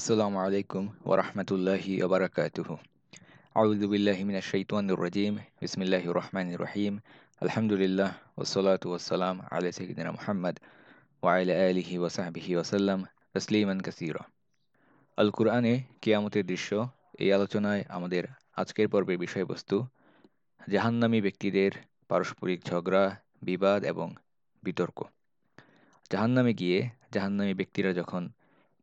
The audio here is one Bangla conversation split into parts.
আসসালামু আলাইকুম ওরহমতুল্লাহি ওবরাকাতুহ আউযু বিল্লাহি মিনাশ শাইতানির রাজিম বিসমিল্লাহির রহমানির রহিম আলহামদুলিল্লাহ ওসলাতু ওয়াসসালাম আলা সাইয়্যিদিনা মুহাম্মদ ওয়া আলা আলিহি ওয়া সাহবিহি ওয়াসাল্লাম তাসলিমান কাসীরা আল কুরআনে কিয়ামতের দৃশ্য, এই আলোচনায় আমাদের আজকের পর্বের বিষয়বস্তু, জাহান্নামী ব্যক্তিদের পারস্পরিক ঝগড়া, বিবাদ এবং বিতর্ক। জাহান্নামে গিয়ে জাহান্নামী ব্যক্তিরা যখন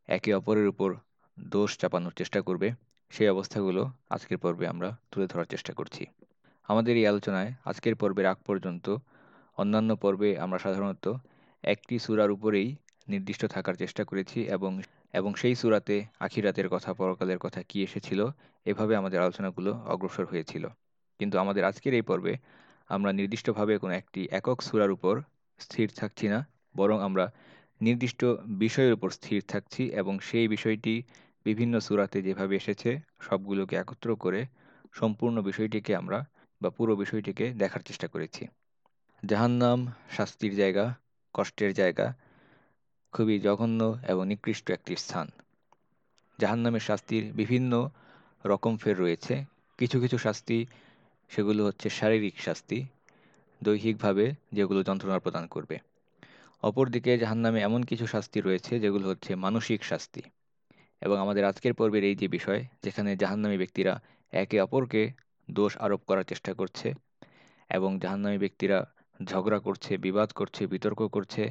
একে অপরের উপর দোষ চাপানোর চেষ্টা করবে। সেই অবস্থাগুলো আজকের পর্বে আমরা তুলে ধরার চেষ্টা করছি। আমাদের এই আলোচনায় আজকের পর্বের আগ পর্যন্ত অন্যান্য পর্বে আমরা সাধারণত একটি সুরার উপরেই নির্দিষ্ট থাকার চেষ্টা করেছি এবং এবং সেই সুরাতে আখিরাতের কথা, পরকালের কথা কি এসেছিল, এভাবে আমাদের আলোচনাগুলো অগ্রসর হয়েছিল। কিন্তু আমাদের আজকের এই পর্বে আমরা নির্দিষ্টভাবে কোনো একটি একক সুরার উপর স্থির থাকছি না, বরং আমরা নির্দিষ্ট বিষয়ের উপর স্থির থাকছি এবং সেই বিষয়টি বিভিন্ন সুরাতে যেভাবে এসেছে, সবগুলোকে একত্র করে সম্পূর্ণ বিষয়টিকে আমরা বা পুরো বিষয়টিকে দেখার চেষ্টা করেছি। জাহান্নাম শাস্তির জায়গা, কষ্টের জায়গা খুবই জঘন্য এবং নিকৃষ্ট একটি স্থান। জাহান্নামের শাস্তির বিভিন্ন রকম ফের রয়েছে। কিছু কিছু শাস্তি, সেগুলো হচ্ছে শারীরিক শাস্তি, দৈহিকভাবে যেগুলো যন্ত্রণা প্রদান করবে। অপরদিকে জাহান্নামে এমন কিছু শাস্তি রয়েছে, যেগুলো হচ্ছে মানসিক শাস্তি। এবং আমাদের আজকের পর্বের এই যে বিষয়, যেখানে জাহান্নামী ব্যক্তিরা একে অপরকে দোষ আরোপ করার চেষ্টা করছে এবং জাহান্নামী ব্যক্তিরা ঝগড়া করছে, বিবাদ করছে, বিতর্ক করছে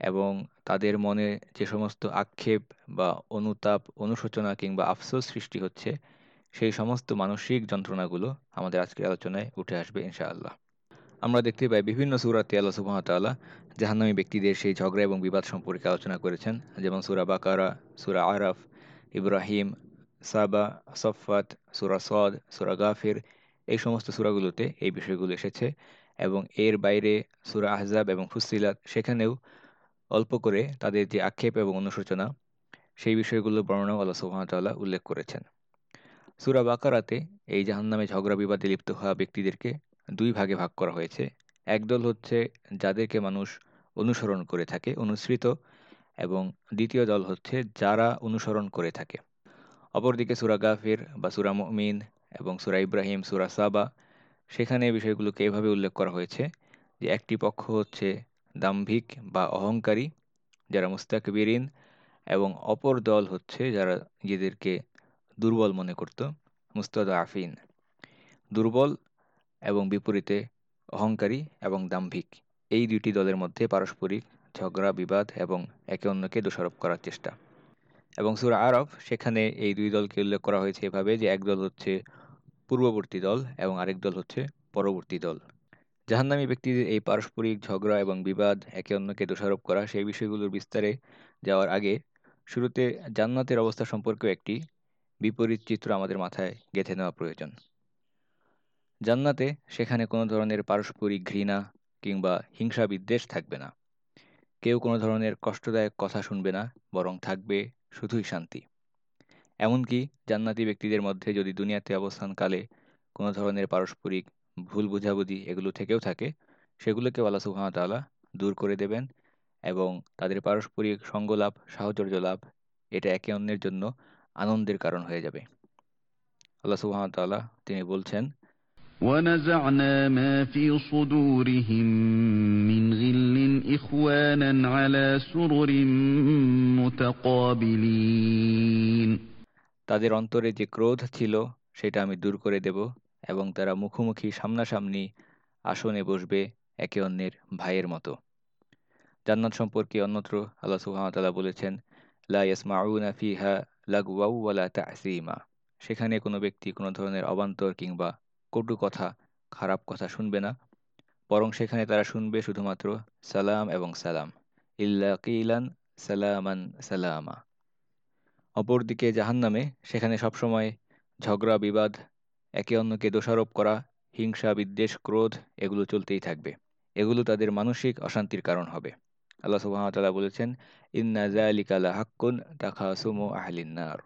এবং তাদের মনে যে সমস্ত আক্ষেপ বা অনুতাপ, অনুশোচনা কিংবা আফসোস সৃষ্টি হচ্ছে, সেই সমস্ত মানসিক যন্ত্রণাগুলো আমাদের আজকের আলোচনায় উঠে আসবে ইনশাআল্লাহ। আমরা দেখতে পাই বিভিন্ন সুরাতে আল্লাহ সুবাহতাল্লাহ জাহান্নামী ব্যক্তিদের সেই ঝগড়া এবং বিবাদ সম্পর্কে আলোচনা করেছেন, যেমন সুরা বাকারা, সুরা আরাফ ইব্রাহিম, সাবা সফাত সুরা সদ সুরা গাফির, এই সমস্ত সুরাগুলোতে এই বিষয়গুলো এসেছে এবং এর বাইরে সুরা আহজাব এবং ফুসিলাত সেখানেও অল্প করে তাদের যে আক্ষেপ এবং অনুশোচনা, সেই বিষয়গুলো বর্ণনা আল্লাহ সুবাহতাল্লাহ উল্লেখ করেছেন। সুরা বাকারাতে এই জাহান্নামে ঝগড়া বিবাদে লিপ্ত হওয়া ব্যক্তিদেরকে দুই ভাগে ভাগ করা হয়েছে। একদল হচ্ছে যাদেরকে মানুষ অনুসরণ করে থাকে, অনুসৃত এবং দ্বিতীয় দল হচ্ছে যারা অনুসরণ করে থাকে। অপরদিকে সুরা গাফির বা সুরা মমিন এবং সুরা ইব্রাহিম, সুরা সাবা, সেখানে বিষয়গুলোকে এভাবে উল্লেখ করা হয়েছে যে একটি পক্ষ হচ্ছে দাম্ভিক বা অহংকারী, যারা মুস্তাক মুস্তাকবিরিন এবং অপর দল হচ্ছে যারা নিজেদেরকে দুর্বল মনে করত মুস্তাদ আফিন দুর্বল এবং বিপরীতে অহংকারী এবং দাম্ভিক। এই দুটি দলের মধ্যে পারস্পরিক ঝগড়া, বিবাদ এবং একে অন্যকে দোষারোপ করার চেষ্টা। এবং সুরা আরব সেখানে এই দুই দলকে উল্লেখ করা হয়েছে এভাবে যে এক দল হচ্ছে পূর্ববর্তী দল এবং আরেক দল হচ্ছে পরবর্তী দল। জাহান্নামী ব্যক্তিদের এই পারস্পরিক ঝগড়া এবং বিবাদ, একে অন্যকে দোষারোপ করা সেই বিষয়গুলোর বিস্তারে যাওয়ার আগে শুরুতে জান্নাতের অবস্থা সম্পর্কেও একটি বিপরীত চিত্র আমাদের মাথায় গেঁথে নেওয়া প্রয়োজন। জান্নাতে সেখানে কোনো ধরনের পারস্পরিক ঘৃণা কিংবা হিংসা বিদ্বেষ থাকবে না। কেউ কোনো ধরনের কষ্টদায়ক কথা শুনবে না, বরং থাকবে শুধুই শান্তি। এমনকি জান্নাতি ব্যক্তিদের মধ্যে যদি দুনিয়াতে অবস্থানকালে কোনো ধরনের পারস্পরিক ভুল বুঝাবুঝি এগুলো থেকেও থাকে সেগুলোকে আল্লাহ সুহামতাল্লাহ দূর করে দেবেন এবং তাদের পারস্পরিক সঙ্গলাভ সাহচর্য লাভ এটা একে অন্যের জন্য আনন্দের কারণ হয়ে যাবে। আল্লাহ সুহামতাল্লাহ তিনি বলছেন ونزعنا ما في صدورهم من غل إخوانا على سرر متقابلين তাদের অন্তরে যে ক্রোধ ছিল সেটা আমি দূর করে দেব এবং তারা মুখোমুখি সামনাসামনি আসনে বসবে একে অন্যের ভাইয়ের মতো জান্নাত সম্পর্কে অন্যত্র আল্লাহ সুহামতাল্লাহ বলেছেন লা ইয়াসমাউনা ফিহা লাগওয়াউ ওয়ালা তাসিমা সেখানে কোনো ব্যক্তি কোনো ধরনের অবান্তর কিংবা কটু কথা, খারাপ কথা শুনবে না। বরং সেখানে তারা শুনবে শুধুমাত্র, সালাম এবং সালাম। ইল্লা কিলান সালামান সালামা। অপরদিকে জাহান্নামে সেখানে সবসময় ঝগড়া, বিবাদ, একে অন্যকে দোষারোপ করা, হিংসা, বিদ্বেষ, ক্রোধ এগুলো চলতেই থাকবে। এগুলো তাদের মানসিক অশান্তির কারণ হবে। আল্লাহ সুবাহতাল্লাহ বলেছেন, ইন্না জালিকালা হাক্কুন তাখা সুমো আহলিনার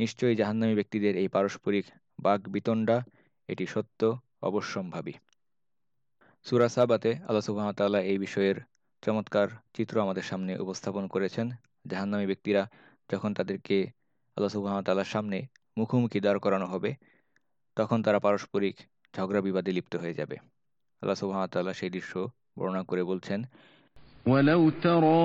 নিশ্চয়ই জাহান্নামী ব্যক্তিদের এই পারস্পরিক বাঘ বিতণ্ডা এটি সত্য অবশ্যম্ভাবী সুরা সাবাতে আল্লাহ সুবাহতাল্লাহ এই বিষয়ের চমৎকার চিত্র আমাদের সামনে উপস্থাপন করেছেন জাহান্নামী ব্যক্তিরা যখন তাদেরকে আল্লাহ সুবাহতাল্লার সামনে মুখোমুখি দাঁড় করানো হবে তখন তারা পারস্পরিক ঝগড়া বিবাদে লিপ্ত হয়ে যাবে আল্লাহ সুবাহতাল্লাহ সেই দৃশ্য বর্ণনা করে বলছেন ولو ترى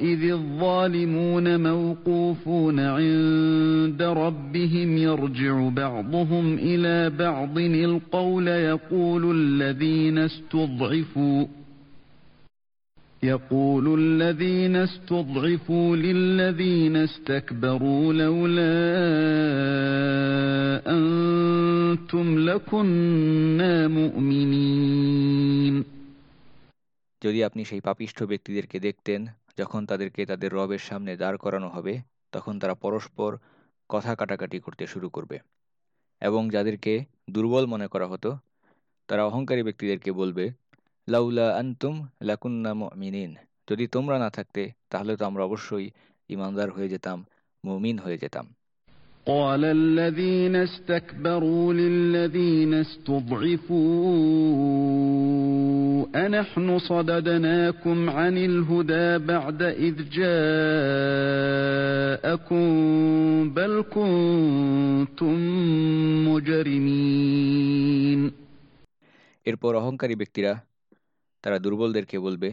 إذ الظالمون موقوفون عند ربهم يرجع بعضهم إلى بعض القول يقول الذين استضعفوا يقول الذين استضعفوا للذين استكبروا لولا أنتم لكنا مؤمنين যদি আপনি সেই পাপিষ্ঠ ব্যক্তিদেরকে দেখতেন যখন তাদেরকে তাদের রবের সামনে দাঁড় করানো হবে তখন তারা পরস্পর কথা কাটাকাটি করতে শুরু করবে এবং যাদেরকে দুর্বল মনে করা হতো তারা অহংকারী ব্যক্তিদেরকে বলবে লাউলা আনতুম লাকুন্না মিনিন যদি তোমরা না থাকতে তাহলে তো আমরা অবশ্যই ইমানদার হয়ে যেতাম মুমিন হয়ে যেতাম قال الذين استكبروا للذين استضعفوا أنحن صددناكم عن الهدى بعد إذ جاءكم بل كنتم مجرمين এরপর অহংকারী ব্যক্তিরা তারা দুর্বলদেরকে বলবে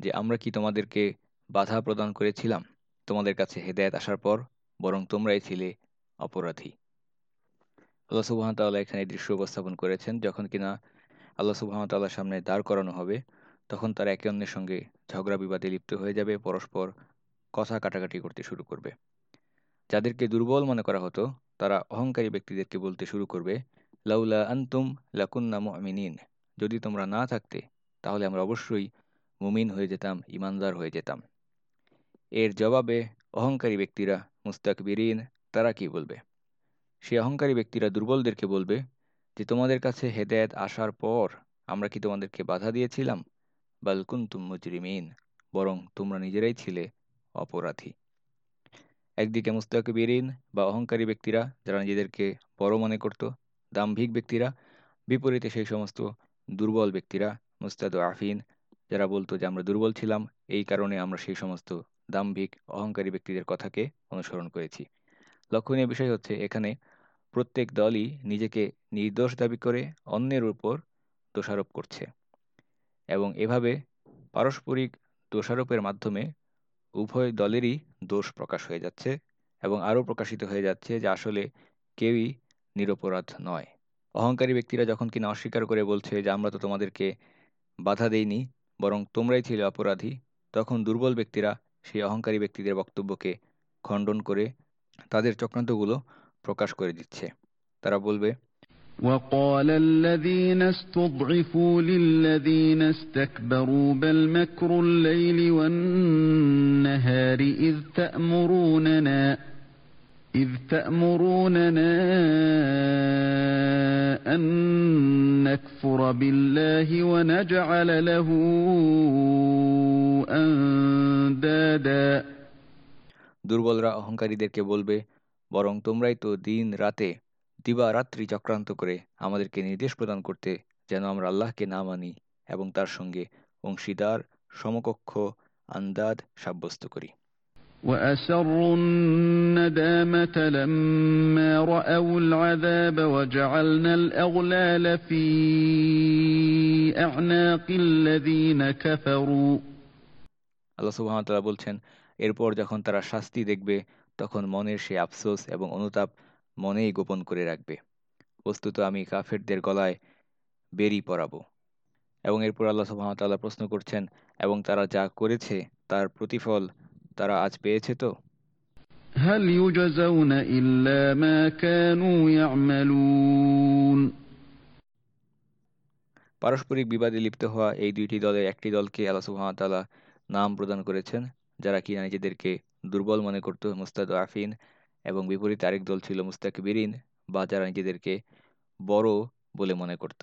যে আমরা কি তোমাদেরকে বাধা প্রদান করেছিলাম তোমাদের কাছে হেদায়েত আসার পর বরং তোমরাই ছিলে অপরাধী আল্লাহ সুবাহতাল্লাহ এখানে দৃশ্য উপস্থাপন করেছেন যখন কিনা আল্লাহ সুবাহতাল্লাহর সামনে দাঁড় করানো হবে, তখন তারা একে অন্যের সঙ্গে ঝগড়া বিবাদে লিপ্ত হয়ে যাবে, পরস্পর কথা কাটাকাটি করতে শুরু করবে। যাদেরকে দুর্বল মনে করা হতো, তারা অহংকারী ব্যক্তিদেরকে বলতে শুরু করবে, লাউলা আন্তুম লাকুন্না মুমিনিন, যদি তোমরা না থাকতে, তাহলে আমরা অবশ্যই মুমিন হয়ে যেতাম, ইমানদার হয়ে যেতাম। এর জবাবে অহংকারী ব্যক্তিরা, মুস্তাকবিরিন, তারা কি বলবে? সে অহংকারী ব্যক্তিরা দুর্বলদেরকে বলবে যে তোমাদের কাছে হেদায়েত আসার পর আমরা কি তোমাদেরকে বাধা দিয়েছিলাম? বালকুন তুম মুজরিমিন, বরং তোমরা নিজেরাই ছিলে অপরাধী। একদিকে মুস্তাকবিরিন বা অহংকারী ব্যক্তিরা, যারা নিজেদেরকে বড় মনে করত, দাম্ভিক ব্যক্তিরা, বিপরীতে সেই সমস্ত দুর্বল ব্যক্তিরা, মুস্তাদ আফিন, যারা বলতো যে আমরা দুর্বল ছিলাম, এই কারণে আমরা সেই সমস্ত দাম্ভিক, অহংকারী ব্যক্তিদের কথাকে অনুসরণ করেছি। লক্ষণীয় বিষয় হচ্ছে এখানে প্রত্যেক দলই নিজেকে নির্দোষ দাবি করে অন্যের উপর দোষারোপ করছে এবং এভাবে পারস্পরিক দোষারোপের মাধ্যমে উভয় দলেরই দোষ প্রকাশ হয়ে যাচ্ছে এবং আরও প্রকাশিত হয়ে যাচ্ছে যে আসলে কেউই নিরপরাধ নয়। অহংকারী ব্যক্তিরা যখন কিনা অস্বীকার করে বলছে যে আমরা তো তোমাদেরকে বাধা দেইনি, বরং তোমরাই ছিলে অপরাধী, তখন দুর্বল ব্যক্তিরা সেই অহংকারী ব্যক্তিদের বক্তব্যকে খণ্ডন করে তাদের চক্রান্তগুলো প্রকাশ করে দিচ্ছে তারা বলবে وقال الذين استضعفوا للذين استكبروا بل مكر الليل والنهار إذ تأمروننا إذ تأمروننا أن نكفر بالله ونجعل له أندادا দুর্বলরা অহংকারীদেরকে বলবে বরং তোমরাই তো দিন রাতে দিবা রাত্রি চক্রান্ত করে আমাদেরকে নির্দেশ প্রদান করতে যেন আমরা আল্লাহকে না মানি এবং তার সঙ্গে অংশীদার সমকক্ষ আন্দাদ সাব্যস্ত করি وأسروا الندامة لما رأوا العذاب وجعلنا الأغلال في أعناق الذين كفروا আল্লাহ সুবাহতাল্লাহ বলছেন এরপর যখন তারা শাস্তি দেখবে তখন মনের সেই আফসোস এবং অনুতাপ মনেই গোপন করে রাখবে। বস্তুত আমি কাফেরদের গলায় বেরি পরাব। এবং এরপর আল্লাহ সুবাহতাল্লাহ প্রশ্ন করছেন এবং তারা যা করেছে তার প্রতিফল তারা আজ পেয়েছে তো? পারস্পরিক বিবাদে লিপ্ত হওয়া এই দুইটি দলের একটি দলকে আল্লাহ সুবাহতাল্লাহ নাম প্রদান করেছেন যারা কিনা নিজেদেরকে দুর্বল মনে করত, মুস্তাদ আফিন, এবং বিপরীত আরেক দল ছিল মুস্তাকবিরিন বা যারা নিজেদেরকে বড় বলে মনে করত।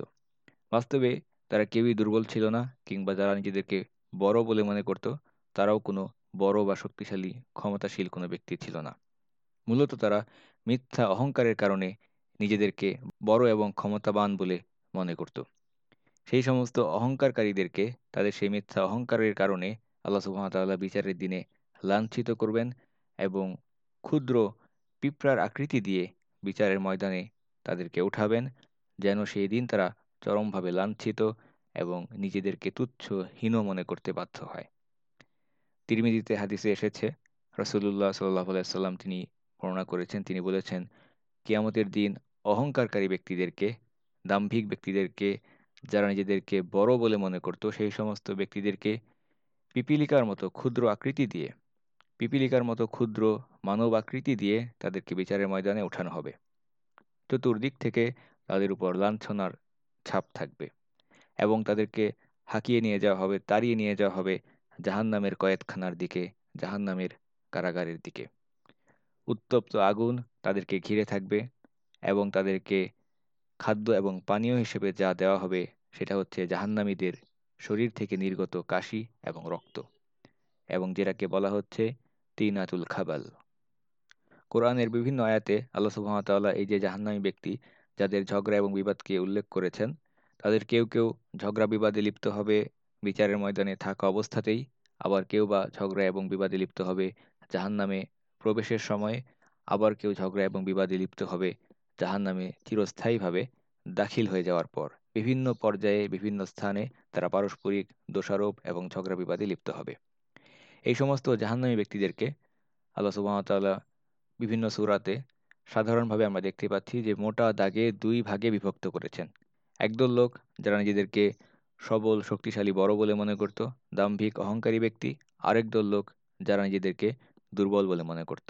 বাস্তবে তারা কেউই দুর্বল ছিল না, কিংবা যারা নিজেদেরকে বড় বলে মনে করত, তারাও কোনো বড় বা শক্তিশালী, ক্ষমতাশীল কোনো ব্যক্তি ছিল না। মূলত তারা মিথ্যা অহংকারের কারণে নিজেদেরকে বড় এবং ক্ষমতাবান বলে মনে করত। সেই সমস্ত অহংকারকারীদেরকে তাদের সেই মিথ্যা অহংকারের কারণে আল্লাহ সুহামতাল্লাহ বিচারের দিনে লাঞ্ছিত করবেন এবং ক্ষুদ্র পিঁপড়ার আকৃতি দিয়ে বিচারের ময়দানে তাদেরকে উঠাবেন, যেন সেই দিন তারা চরমভাবে লাঞ্ছিত এবং নিজেদেরকে তুচ্ছ হীন মনে করতে বাধ্য হয়। তিরমিজিতে হাদিসে এসেছে রসুল্লাহ সাল্লাহ সাল্লাম তিনি বর্ণনা করেছেন, তিনি বলেছেন, কিয়ামতের দিন অহংকারকারী ব্যক্তিদেরকে, দাম্ভিক ব্যক্তিদেরকে, যারা নিজেদেরকে বড় বলে মনে করত, সেই সমস্ত ব্যক্তিদেরকে পিপিলিকার মতো ক্ষুদ্র আকৃতি দিয়ে, পিপিলিকার মতো ক্ষুদ্র মানব আকৃতি দিয়ে তাদেরকে বিচারের ময়দানে ওঠানো হবে। চতুর্দিক থেকে তাদের উপর লাঞ্ছনার ছাপ থাকবে এবং তাদেরকে হাঁকিয়ে নিয়ে যাওয়া হবে, তাড়িয়ে নিয়ে যাওয়া হবে জাহান্নামের কয়েদখানার দিকে, জাহান্নামের কারাগারের দিকে। উত্তপ্ত আগুন তাদেরকে ঘিরে থাকবে এবং তাদেরকে খাদ্য এবং পানীয় হিসেবে যা দেওয়া হবে সেটা হচ্ছে জাহান্নামীদের শরীর থেকে নির্গত কাশি এবং রক্ত, এবং যেটাকে বলা হচ্ছে তিনাতুল খাবাল। কোরআনের বিভিন্ন আয়াতে আল্লাহ সুহামতাল্লাহ এই যে জাহান্নামী ব্যক্তি যাদের ঝগড়া এবং বিবাদকে উল্লেখ করেছেন, তাদের কেউ কেউ ঝগড়া বিবাদে লিপ্ত হবে, বিচারের ময়দানে থাকা অবস্থাতেই আবার কেউ বা ঝগড়া এবং বিবাদে লিপ্ত হবে, জাহান্নামে প্রবেশের সময় আবার কেউ ঝগড়া এবং বিবাদে লিপ্ত হবে, জাহান্নামে চিরস্থায়ীভাবে দাখিল হয়ে যাওয়ার পর। বিভিন্ন পর্যায়ে, বিভিন্ন স্থানে তারা পারস্পরিক দোষারোপ এবং ঝগড়া বিবাদে লিপ্ত হবে। এই সমস্ত জাহান্নামী ব্যক্তিদেরকে আল্লাহ সুবাহতাল্লাহ বিভিন্ন সুরাতে সাধারণভাবে আমরা দেখতে পাচ্ছি যে মোটা দাগে দুই ভাগে বিভক্ত করেছেন। একদল লোক যারা নিজেদেরকে সবল, শক্তিশালী, বড় বলে মনে করত, দাম্ভিক, অহংকারী ব্যক্তি। আরেক দল লোক যারা নিজেদেরকে দুর্বল বলে মনে করত।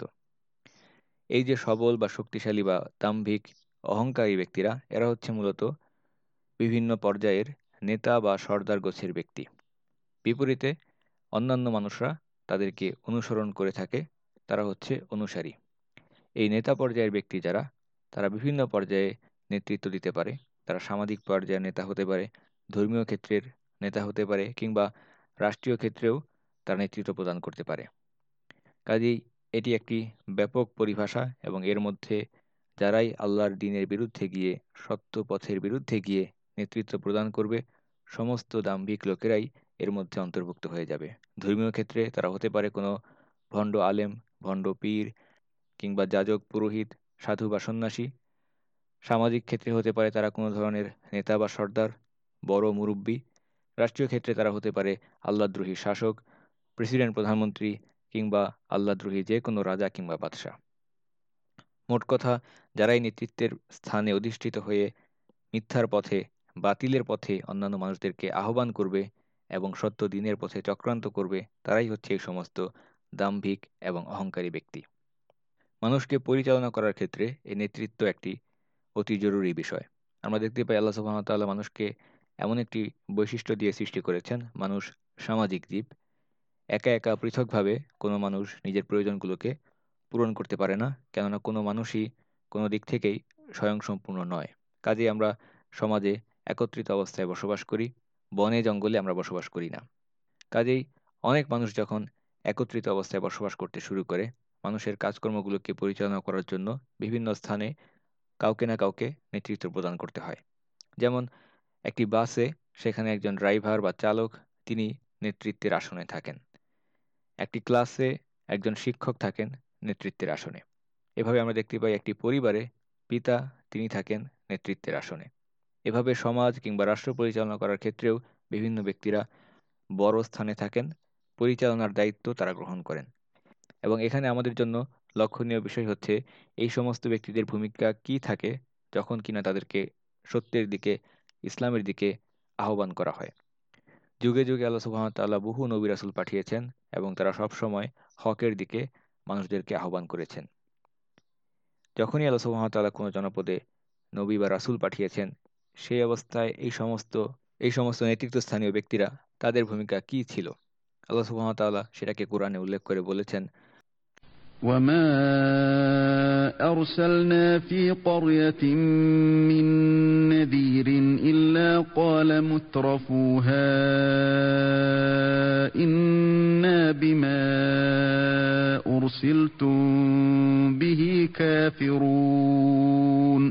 এই যে সবল বা শক্তিশালী বা দাম্ভিক, অহংকারী ব্যক্তিরা, এরা হচ্ছে মূলত বিভিন্ন পর্যায়ের নেতা বা সর্দার গোছের ব্যক্তি। বিপরীতে অন্যান্য মানুষরা তাদেরকে অনুসরণ করে থাকে, তারা হচ্ছে অনুসারী। এই নেতা পর্যায়ের ব্যক্তি যারা, তারা বিভিন্ন পর্যায়ে নেতৃত্ব দিতে পারে। তারা সামাজিক পর্যায়ের নেতা হতে পারে, ধর্মীয় ক্ষেত্রের নেতা হতে পারে কিংবা রাষ্ট্রীয় ক্ষেত্রেও তারা নেতৃত্ব প্রদান করতে পারে। কাজেই এটি একটি ব্যাপক পরিভাষা এবং এর মধ্যে যারাই আল্লাহর দিনের বিরুদ্ধে গিয়ে, সত্য পথের বিরুদ্ধে গিয়ে নেতৃত্ব প্রদান করবে, সমস্ত দাম্ভিক লোকেরাই এর মধ্যে অন্তর্ভুক্ত হয়ে যাবে। ধর্মীয় ক্ষেত্রে তারা হতে পারে কোনো ভণ্ড আলেম, ভণ্ড পীর কিংবা যাজক, পুরোহিত, সাধু বা সন্ন্যাসী। সামাজিক ক্ষেত্রে হতে পারে তারা কোনো ধরনের নেতা বা সর্দার, বড় মুরব্বী। রাষ্ট্রীয় ক্ষেত্রে তারা হতে পারে আল্লাদ্রোহী শাসক, প্রেসিডেন্ট, প্রধানমন্ত্রী কিংবা আল্লাদ্রোহী যে কোনো রাজা কিংবা বাদশাহ। মোট কথা, যারাই নেতৃত্বের স্থানে অধিষ্ঠিত হয়ে মিথ্যার পথে বাতিলের পথে অন্যান্য মানুষদেরকে আহ্বান করবে এবং সত্য দিনের পথে চক্রান্ত করবে, তারাই হচ্ছে এই সমস্ত দাম্ভিক এবং অহংকারী ব্যক্তি। মানুষকে পরিচালনা করার ক্ষেত্রে এই নেতৃত্ব একটি অতি জরুরি বিষয়। আমরা দেখতে পাই আল্লাহ সুবাহতাল্লাহ মানুষকে এমন একটি বৈশিষ্ট্য দিয়ে সৃষ্টি করেছেন, মানুষ সামাজিক জীব। একা একা পৃথকভাবে কোনো মানুষ নিজের প্রয়োজনগুলোকে পূরণ করতে পারে না, কেননা কোনো মানুষই কোনো দিক থেকেই স্বয়ংসম্পূর্ণ নয়। কাজে আমরা সমাজে একত্রিত অবস্থায় বসবাস করি, বনে জঙ্গলে আমরা বসবাস করি না। কাজেই অনেক মানুষ যখন একত্রিত অবস্থায় বসবাস করতে শুরু করে, মানুষের কাজকর্মগুলোকে পরিচালনা করার জন্য বিভিন্ন স্থানে কাউকে না কাউকে নেতৃত্ব প্রদান করতে হয়। যেমন একটি বাসে সেখানে একজন ড্রাইভার বা চালক, তিনি নেতৃত্বের আসনে থাকেন। একটি ক্লাসে একজন শিক্ষক থাকেন নেতৃত্বের আসনে। এভাবে আমরা দেখতে পাই একটি পরিবারে পিতা, তিনি থাকেন নেতৃত্বের আসনে। এভাবে সমাজ কিংবা রাষ্ট্র পরিচালনা করার ক্ষেত্রেও বিভিন্ন ব্যক্তিরা বড় স্থানে থাকেন, পরিচালনার দায়িত্ব তারা গ্রহণ করেন। এবং এখানে আমাদের জন্য লক্ষণীয় বিষয় হচ্ছে, এই সমস্ত ব্যক্তিদের ভূমিকা কি থাকে যখন কিনা তাদেরকে সত্যের দিকে, ইসলামের দিকে আহ্বান করা হয়। যুগে যুগে আল্লাহ সুহামতাল্লাহ বহু নবী রাসুল পাঠিয়েছেন এবং তারা সবসময় হকের দিকে মানুষদেরকে আহ্বান করেছেন। যখনই আল্লাহ সুহামতাল্লাহ কোনো জনপদে নবী বা রাসুল পাঠিয়েছেন সেই অবস্থায় এই সমস্ত এই সমস্ত নেতৃত্বস্থানীয় ব্যক্তিরা তাদের ভূমিকা কি ছিল? আল্লাহ সুহামতাল্লাহ সেটাকে কোরআনে উল্লেখ করে বলেছেন وما أرسلنا في قرية من نذير إلا قال مترفوها إنا بما أرسلتم به كافرون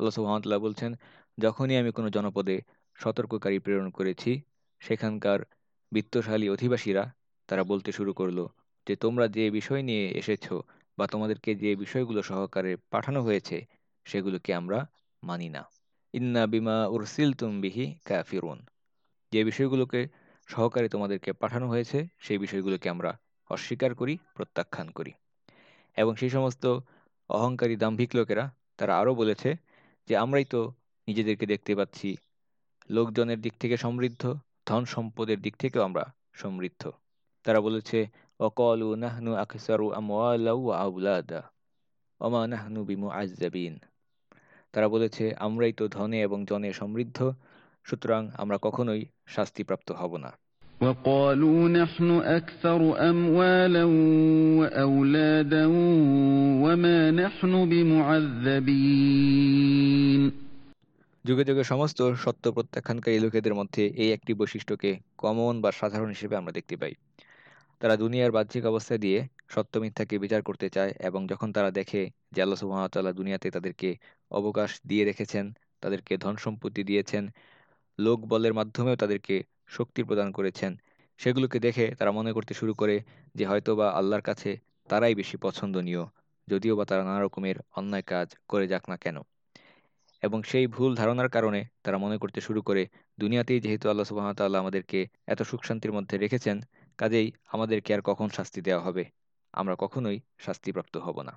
الله سبحانه وتعالى বলছেন যখনই আমি কোনো জনপদে সতর্ককারী প্রেরণ করেছি, সেখানকার বিত্তশালী অধিবাসীরা তারা বলতে শুরু করল যে, তোমরা যে বিষয় নিয়ে এসেছ বা তোমাদেরকে যে বিষয়গুলো সহকারে পাঠানো হয়েছে, সেগুলোকে আমরা মানি না। ইন্না বিমা উরসিল বিহি কাফিরুন। যে বিষয়গুলোকে সহকারে তোমাদেরকে পাঠানো হয়েছে, সেই বিষয়গুলোকে আমরা অস্বীকার করি, প্রত্যাখ্যান করি। এবং সেই সমস্ত অহংকারী দাম্ভিক লোকেরা তারা আরও বলেছে যে, আমরাই তো নিজেদেরকে দেখতে পাচ্ছি লোকজনের দিক থেকে সমৃদ্ধ ধন সম্পদের দিক থেকেও আমরা সমৃদ্ধ তারা বলেছে অকলু নাহনু আকসারু আমওয়ালাউ আউলাদা অমা নাহনু বিমু আজাবিন তারা বলেছে আমরাই তো ধনে এবং জনে সমৃদ্ধ সুতরাং আমরা কখনোই শাস্তিপ্রাপ্ত হব না وقالوا نحن أكثر أموالا وأولادا وما نحن بمعذبين যুগে যুগে সমস্ত সত্য প্রত্যাখ্যানকারী লোকেদের মধ্যে এই একটি বৈশিষ্ট্যকে কমন বা সাধারণ হিসেবে আমরা দেখতে পাই। তারা দুনিয়ার বাহ্যিক অবস্থা দিয়ে সত্য মিথ্যাকে বিচার করতে চায় এবং যখন তারা দেখে যে আল্লাহ সুহামতাল্লাহ দুনিয়াতে তাদেরকে অবকাশ দিয়ে রেখেছেন, তাদেরকে ধন সম্পত্তি দিয়েছেন, লোক বলের মাধ্যমেও তাদেরকে শক্তি প্রদান করেছেন, সেগুলোকে দেখে তারা মনে করতে শুরু করে যে হয়তোবা আল্লাহর কাছে তারাই বেশি পছন্দনীয়, যদিও বা তারা নানা রকমের অন্যায় কাজ করে যাক না কেন। এবং সেই ভুল ধারণার কারণে তারা মনে করতে শুরু করে, দুনিয়াতেই যেহেতু আল্লাহ সুবাহতাল্লাহ আমাদেরকে এত সুখ শান্তির মধ্যে রেখেছেন, কাজেই আমাদেরকে আর কখন শাস্তি দেওয়া হবে? আমরা কখনোই শাস্তিপ্রাপ্ত হব না।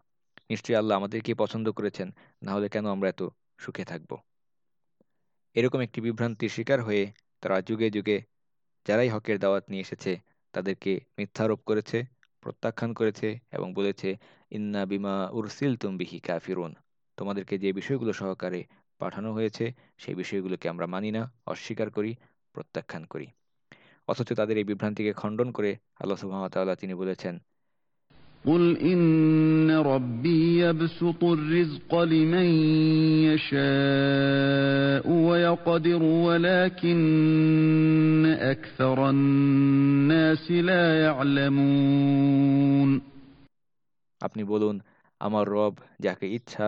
নিশ্চয়ই আল্লাহ আমাদেরকে পছন্দ করেছেন, না হলে কেন আমরা এত সুখে থাকব? এরকম একটি বিভ্রান্তির শিকার হয়ে তারা যুগে যুগে যারাই হকের দাওয়াত নিয়ে এসেছে, তাদেরকে মিথ্যারোপ করেছে, প্রত্যাখ্যান করেছে এবং বলেছে, ইন্না বিমা উরসিল তুমবিহি কাফিরুন। তোমাদেরকে যে বিষয়গুলো সহকারে পাঠানো হয়েছে সেই বিষয়গুলোকে আমরা মানি না অস্বীকার করি প্রত্যাখ্যান করি অথচ তাদের এই বিভ্রান্তিকে খণ্ডন করে আল্লাহ সুহামতাল্লাহ তিনি বলেছেন قل إن ربي يبسط الرزق لمن يشاء ويقدر ولكن أكثر الناس لا يعلمون আপনি বলুন আমার রব যাকে ইচ্ছা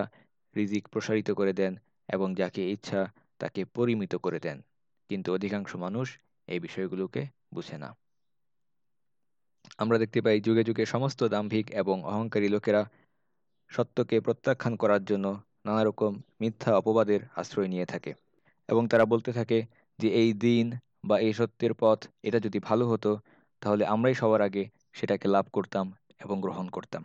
রিজিক প্রসারিত করে দেন এবং যাকে ইচ্ছা তাকে পরিমিত করে দেন। কিন্তু অধিকাংশ মানুষ এই বিষয়গুলোকে বুঝে না। আমরা দেখতে পাই যুগে যুগে সমস্ত দাম্ভিক এবং অহংকারী লোকেরা সত্যকে প্রত্যাখ্যান করার জন্য নানা রকম মিথ্যা অপবাদের আশ্রয় নিয়ে থাকে এবং তারা বলতে থাকে যে এই দিন বা এই সত্যের পথ এটা যদি ভালো হতো, তাহলে আমরাই সবার আগে সেটাকে লাভ করতাম এবং গ্রহণ করতাম।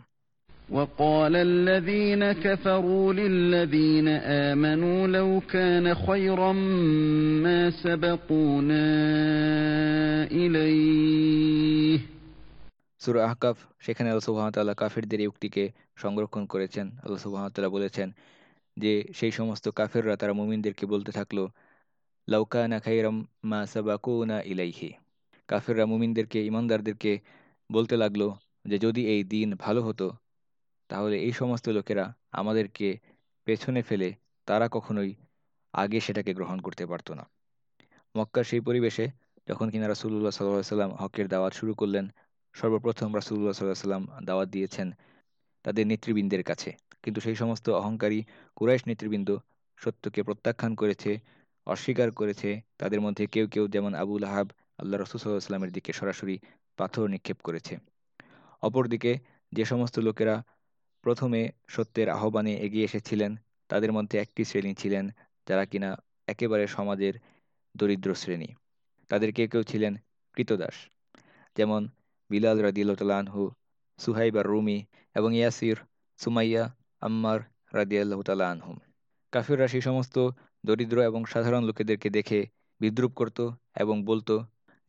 وقال الذين كفروا للذين آمنوا لو كان خيرا ما سبقونا إليه সুরা আহকাফ সেখানে আল্লাহ সুহামতাল্লাহ কাফেরদের এই উক্তিকে সংরক্ষণ করেছেন আল্লাহ সুহামতাল্লাহ বলেছেন যে সেই সমস্ত কাফেররা তারা মুমিনদেরকে বলতে থাকলো লাউকানা খাইরাম মা সাবাকুনা ইলাইহি কাফেররা মুমিনদেরকে ইমানদারদেরকে বলতে লাগলো যে যদি এই দিন ভালো হতো তাহলে এই সমস্ত লোকেরা আমাদেরকে পেছনে ফেলে তারা কখনোই আগে সেটাকে গ্রহণ করতে পারত না। মক্কার সেই পরিবেশে যখন কিনা রাসুল্লাহ সাল্লাহ সাল্লাম হকের দাওয়াত শুরু করলেন, সর্বপ্রথম রাসুল্লাহ সাল্লাহ সাল্লাম দাওয়াত দিয়েছেন তাদের নেতৃবৃন্দের কাছে। কিন্তু সেই সমস্ত অহংকারী কুরাইশ নেতৃবৃন্দ সত্যকে প্রত্যাখ্যান করেছে, অস্বীকার করেছে, তাদের মধ্যে কেউ কেউ যেমন আবুল আহাব আল্লাহ রসুল সাল্লাহ সাল্লামের দিকে সরাসরি পাথর নিক্ষেপ করেছে। অপরদিকে যে সমস্ত লোকেরা প্রথমে সত্যের আহ্বানে এগিয়ে এসেছিলেন, তাদের মধ্যে একটি শ্রেণি ছিলেন যারা কিনা একেবারে সমাজের দরিদ্র শ্রেণি। তাদের কেউ ছিলেন? কৃতদাস যেমন বিলাল রাদিয়াল্লাহু সুহাইব আর রুমি এবং ইয়াসির সুমাইয়া আম্মার রাদিয়াল্লাহ তালা আনহুম কাফিররা সেই সমস্ত দরিদ্র এবং সাধারণ লোকেদেরকে দেখে বিদ্রুপ করত এবং বলতো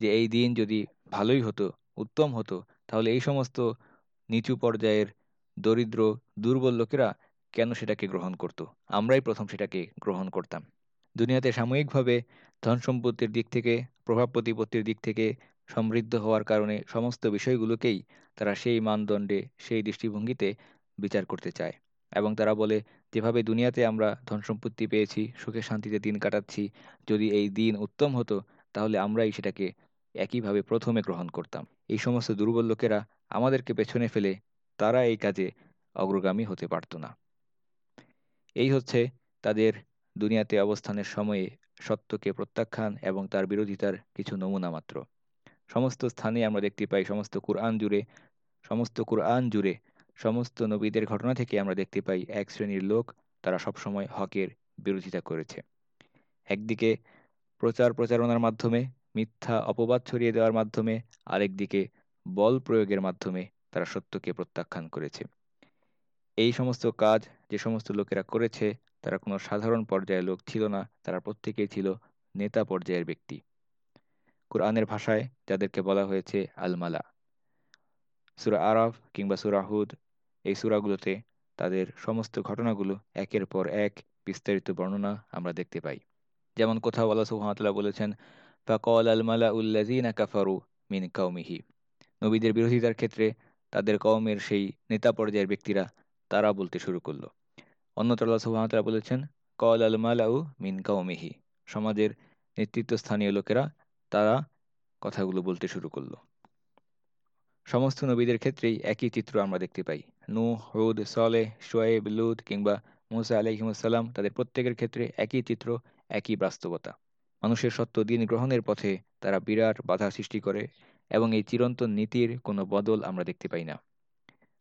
যে, এই দিন যদি ভালোই হতো, উত্তম হতো, তাহলে এই সমস্ত নিচু পর্যায়ের দরিদ্র, দুর্বল লোকেরা কেন সেটাকে গ্রহণ করত? আমরাই প্রথম সেটাকে গ্রহণ করতাম। দুনিয়াতে সাময়িকভাবে ধন সম্পত্তির দিক থেকে, প্রভাব প্রতিপত্তির দিক থেকে সমৃদ্ধ হওয়ার কারণে সমস্ত বিষয়গুলোকেই তারা সেই মানদণ্ডে, সেই দৃষ্টিভঙ্গিতে বিচার করতে চায়। এবং তারা বলে, যেভাবে দুনিয়াতে আমরা ধন সম্পত্তি পেয়েছি, সুখে শান্তিতে দিন কাটাচ্ছি, যদি এই দিন উত্তম হতো, তাহলে আমরাই সেটাকে একইভাবে প্রথমে গ্রহণ করতাম। এই সমস্ত দুর্বল লোকেরা আমাদেরকে পেছনে ফেলে তারা এই কাজে অগ্রগামী হতে পারত না। এই হচ্ছে তাদের দুনিয়াতে অবস্থানের সময়ে সত্যকে প্রত্যাখ্যান এবং তার বিরোধিতার কিছু নমুনা মাত্র। সমস্ত স্থানে আমরা দেখতে পাই সমস্ত কুরআন জুড়ে, সমস্ত কুরআন জুড়ে, সমস্ত নবীদের ঘটনা থেকে আমরা দেখতে পাই এক শ্রেণির লোক তারা সবসময় হকের বিরোধিতা করেছে। একদিকে প্রচার প্রচারণার মাধ্যমে, মিথ্যা অপবাদ ছড়িয়ে দেওয়ার মাধ্যমে, আরেকদিকে বল প্রয়োগের মাধ্যমে তারা সত্যকে প্রত্যাখ্যান করেছে। এই সমস্ত কাজ যে সমস্ত লোকেরা করেছে, তারা কোনো সাধারণ পর্যায়ের লোক ছিল না, তারা প্রত্যেকেই ছিল নেতা পর্যায়ের ব্যক্তি। কোরআনের ভাষায় যাদেরকে বলা হয়েছে আলমালা। সুরা আরফ কিংবা সুরা হুদ, এই সুরাগুলোতে তাদের সমস্ত ঘটনাগুলো একের পর এক বিস্তারিত বর্ণনা আমরা দেখতে পাই। যেমন কোথাও আল্লাহ সুহামতাল্লাহ বলেছেন ফাকল আলমালা উল্লাজিনা কাফারু মিন কাউমিহি নবীদের বিরোধিতার ক্ষেত্রে তাদের কওমের সেই নেতা পর্যায়ের ব্যক্তিরা তারা বলতে শুরু করল। অন্যত্র আল্লাহ বলেছেন, কল আল মালাউ মিন কাউমিহি সমাজের নেতৃত্বস্থানীয় লোকেরা তারা কথাগুলো বলতে শুরু করল। সমস্ত নবীদের ক্ষেত্রেই একই চিত্র আমরা দেখতে পাই। নু হুদ সলে শোয়েব লুদ কিংবা মুসা আলাইহিমসাল্লাম তাদের প্রত্যেকের ক্ষেত্রে একই চিত্র, একই বাস্তবতা। মানুষের সত্য দিন গ্রহণের পথে তারা বিরাট বাধা সৃষ্টি করে এবং এই চিরন্তন নীতির কোনো বদল আমরা দেখতে পাই না।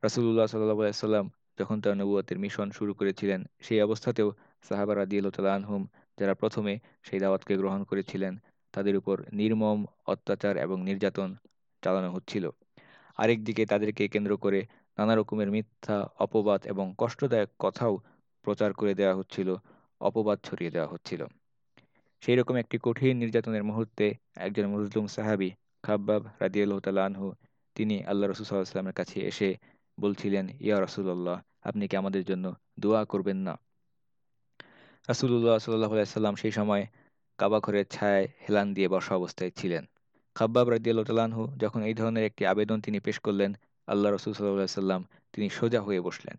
রাসুল্লাহ সাল্লাহ সাল্লাম যখন তার নবুয়তের মিশন শুরু করেছিলেন, সেই অবস্থাতেও সাহাবা রাদিয়াল আনহুম যারা প্রথমে সেই দাওয়াতকে গ্রহণ করেছিলেন, তাদের উপর নির্মম অত্যাচার এবং নির্যাতন চালানো হচ্ছিল। আরেকদিকে তাদেরকে কেন্দ্র করে নানা রকমের মিথ্যা, অপবাদ এবং কষ্টদায়ক কথাও প্রচার করে দেওয়া হচ্ছিল, অপবাদ ছড়িয়ে দেওয়া হচ্ছিল। সেই রকম একটি কঠিন নির্যাতনের মুহূর্তে একজন মুসলিম সাহাবি খাব্বাব রাদিয়াল্লাহ তাল তিনি আল্লাহ রসুল কাছে এসে বলছিলেন, ইয়া রসুল্লাহ আপনি কি আমাদের জন্য দোয়া করবেন না? রাসুল্লাহ সাল্লাহ সাল্লাম সেই সময় কাবা ঘরের ছায় হেলান দিয়ে বসা অবস্থায় ছিলেন। খাব্বাব রাজিয়ালহু যখন এই ধরনের একটি আবেদন তিনি পেশ করলেন আল্লাহ রসুল সাল্লাহ সাল্লাম তিনি সোজা হয়ে বসলেন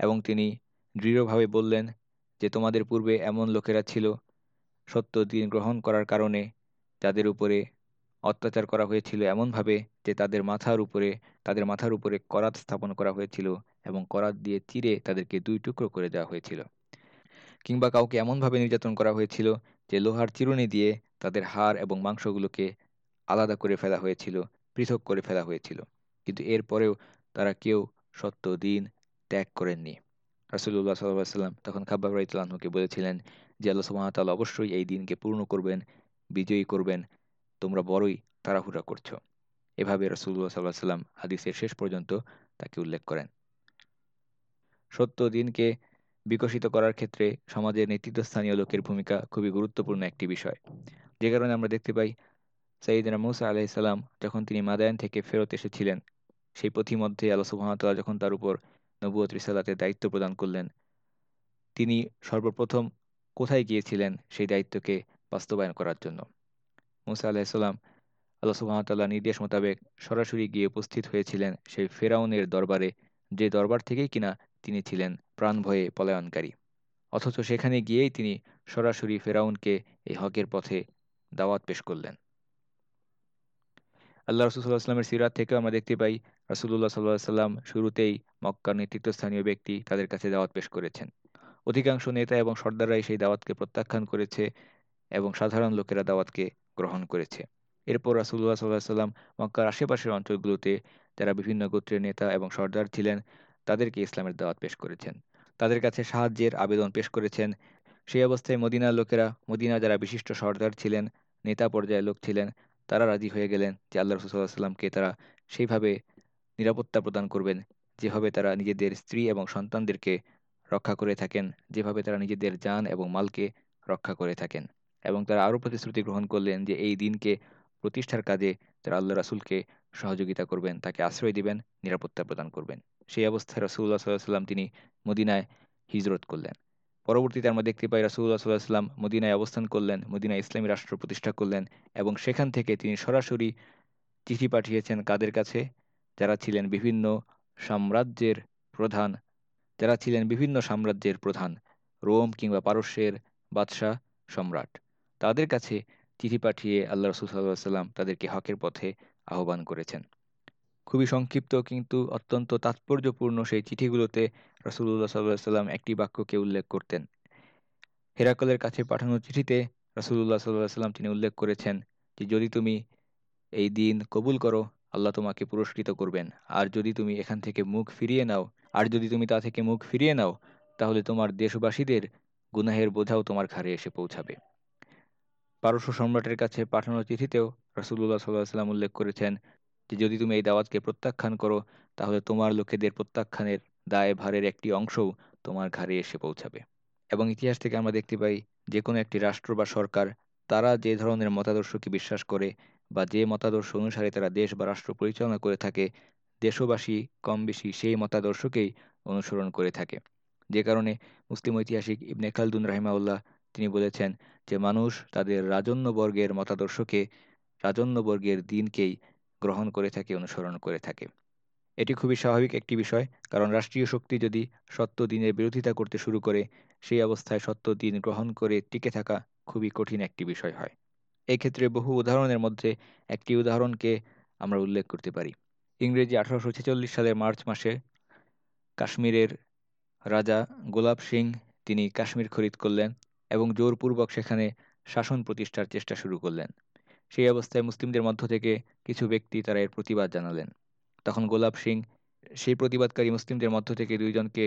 এবং তিনি দৃঢ়ভাবে বললেন যে, তোমাদের পূর্বে এমন লোকেরা ছিল সত্য দিন গ্রহণ করার কারণে যাদের উপরে অত্যাচার করা হয়েছিল এমনভাবে যে তাদের মাথার উপরে, তাদের মাথার উপরে করাত স্থাপন করা হয়েছিল এবং করাত দিয়ে চিরে তাদেরকে দুই টুকরো করে দেওয়া হয়েছিল। কিংবা কাউকে এমনভাবে নির্যাতন করা হয়েছিল যে লোহার চিরুনি দিয়ে তাদের হাড় এবং মাংসগুলোকে আলাদা করে ফেলা হয়েছিল, পৃথক করে ফেলা হয়েছিল। কিন্তু এরপরেও তারা কেউ সত্য দিন ত্যাগ করেননি। রাসুল্লাহ সাল্লাম তখন খাব্বাব বলেছিলেন যে আল্লাহ সুমাতাল অবশ্যই এই দিনকে পূর্ণ করবেন, বিজয়ী করবেন তোমরা বড়ই তাড়াহুড়া করছ। এভাবে রসুল্লাহ সাল্লাহ সাল্লাম হাদিসের শেষ পর্যন্ত তাকে উল্লেখ করেন। সত্য দিনকে বিকশিত করার ক্ষেত্রে সমাজের নেতৃত্বস্থানীয় লোকের ভূমিকা খুবই গুরুত্বপূর্ণ একটি বিষয়। যে কারণে আমরা দেখতে পাই সাইদিনা মুসা আলাইসাল্লাম যখন তিনি মাদায়ন থেকে ফেরত এসেছিলেন, সেই পথিমধ্যে আল্লাহ সুহামতাল্লাহ যখন তার উপর নবুয়ত রিসালাতের দায়িত্ব প্রদান করলেন, তিনি সর্বপ্রথম কোথায় গিয়েছিলেন সেই দায়িত্বকে বাস্তবায়ন করার জন্য? মুসা আলাহিসাল্লাম আল্লাহ সুহামতাল্লাহ নির্দেশ মোতাবেক সরাসরি গিয়ে উপস্থিত হয়েছিলেন সেই ফেরাউনের দরবারে, যে দরবার থেকেই কিনা তিনি ছিলেন প্রাণ ভয়ে পলায়নকারী। অথচ সেখানে গিয়েই তিনি সরাসরি ফেরাউনকে এই হকের পথে দাওয়াত পেশ করলেন। আল্লাহ রসুল্লাহ আসলামের সিরাত থেকেও আমরা দেখতে পাই রাসুল্লাহ সাল্লাহ সাল্লাম শুরুতেই মক্কার নেতৃত্বস্থানীয় ব্যক্তি তাদের কাছে দাওয়াত পেশ করেছেন। অধিকাংশ নেতা এবং সর্দাররাই সেই দাওয়াতকে প্রত্যাখ্যান করেছে এবং সাধারণ লোকেরা দাওয়াতকে গ্রহণ করেছে। এরপর রাসুল্লাহ সাল্লাহ সাল্লাম মক্কার আশেপাশের অঞ্চলগুলোতে যারা বিভিন্ন গোত্রের নেতা এবং সর্দার ছিলেন, তাদেরকে ইসলামের দাওয়াত পেশ করেছেন। তাদের কাছে সাহায্যের আবেদন পেশ করেছেন। সেই অবস্থায় মদিনার লোকেরা মদিনা যারা বিশিষ্ট সর্দার ছিলেন, নেতা পর্যায়ের লোক ছিলেন, তারা রাজি হয়ে গেলেন যে আল্লাহ রসুল্লাহ সাল্লামকে তারা সেইভাবে নিরাপত্তা প্রদান করবেন, যেভাবে তারা নিজেদের স্ত্রী এবং সন্তানদেরকে রক্ষা করে থাকেন, যেভাবে তারা নিজেদের যান এবং মালকে রক্ষা করে থাকেন। এবং তারা আরও প্রতিশ্রুতি গ্রহণ করলেন যে এই দিনকে প্রতিষ্ঠার কাজে তারা আল্লাহ রাসুলকে সহযোগিতা করবেন, তাকে আশ্রয় দিবেন, নিরাপত্তা প্রদান করবেন। সেই অবস্থায় রাসুল্লাহ সাল্লাহ সাল্লাম তিনি মদিনায় হিজরত করলেন। পরবর্তীতে আমরা দেখতে পাই রাসুল্লাহ সাল্লাহ সাল্লাম মদিনায় অবস্থান করলেন, মদিনায় ইসলামী রাষ্ট্র প্রতিষ্ঠা করলেন এবং সেখান থেকে তিনি সরাসরি চিঠি পাঠিয়েছেন কাদের কাছে? যারা ছিলেন বিভিন্ন সাম্রাজ্যের প্রধান, যারা ছিলেন বিভিন্ন সাম্রাজ্যের প্রধান, রোম কিংবা পারস্যের বাদশাহ সম্রাট। তাদের কাছে চিঠি পাঠিয়ে আল্লাহ রসুল সাল্লাহ সাল্লাম তাদেরকে হকের পথে আহ্বান করেছেন। খুবই সংক্ষিপ্ত কিন্তু অত্যন্ত তাৎপর্যপূর্ণ সেই চিঠিগুলোতে রসুল্লাহ সাল্লাহ সাল্লাম একটি বাক্যকে উল্লেখ করতেন। হেরাকলের কাছে পাঠানো চিঠিতে রসুল্লাহ সাল্লাহ সাল্লাম তিনি উল্লেখ করেছেন যে, যদি তুমি এই দিন কবুল করো, আল্লাহ তোমাকে পুরস্কৃত করবেন। আর যদি তুমি এখান থেকে মুখ ফিরিয়ে নাও, আর যদি তুমি তা থেকে মুখ ফিরিয়ে নাও, তাহলে তোমার দেশবাসীদের গুনাহের বোঝাও তোমার ঘাড়ে এসে পৌঁছাবে। পারস্য সম্রাটের কাছে পাঠানো চিঠিতেও রাসুল্লাহ সাল্লাহ সাল্লাম উল্লেখ করেছেন যে, যদি তুমি এই দাওয়াতকে প্রত্যাখ্যান করো, তাহলে তোমার লোকেদের প্রত্যাখ্যানের দায় ভারের একটি অংশও তোমার ঘাড়ে এসে পৌঁছাবে। এবং ইতিহাস থেকে আমরা দেখতে পাই যে কোনো একটি রাষ্ট্র বা সরকার, তারা যে ধরনের মতাদর্শকে বিশ্বাস করে বা যে মতাদর্শ অনুসারে তারা দেশ বা রাষ্ট্র পরিচালনা করে থাকে, দেশবাসী কম বেশি সেই মতাদর্শকেই অনুসরণ করে থাকে। যে কারণে মুসলিম ঐতিহাসিক ইবনে খালদুন রাহিমাউল্লাহ তিনি বলেছেন যে, মানুষ তাদের রাজন্যবর্গের মতাদর্শকে, রাজন্যবর্গের দিনকেই গ্রহণ করে থাকে, অনুসরণ করে থাকে। এটি খুবই স্বাভাবিক একটি বিষয়, কারণ রাষ্ট্রীয় শক্তি যদি সত্য দিনের বিরোধিতা করতে শুরু করে, সেই অবস্থায় সত্য দিন গ্রহণ করে টিকে থাকা খুবই কঠিন একটি বিষয় হয়। এক্ষেত্রে বহু উদাহরণের মধ্যে একটি উদাহরণকে আমরা উল্লেখ করতে পারি। ইংরেজি আঠারোশো ছেচল্লিশ সালের মার্চ মাসে কাশ্মীরের রাজা গোলাপ সিং, তিনি কাশ্মীর খরিদ করলেন। এবং জোরপূর্বক সেখানে শাসন প্রতিষ্ঠার চেষ্টা শুরু করলেন। সেই অবস্থায় মুসলিমদের মধ্য থেকে কিছু ব্যক্তি তারা এর প্রতিবাদ জানালেন। তখন গোলাপ সিং সেই প্রতিবাদকারী মুসলিমদের মধ্য থেকে দুইজনকে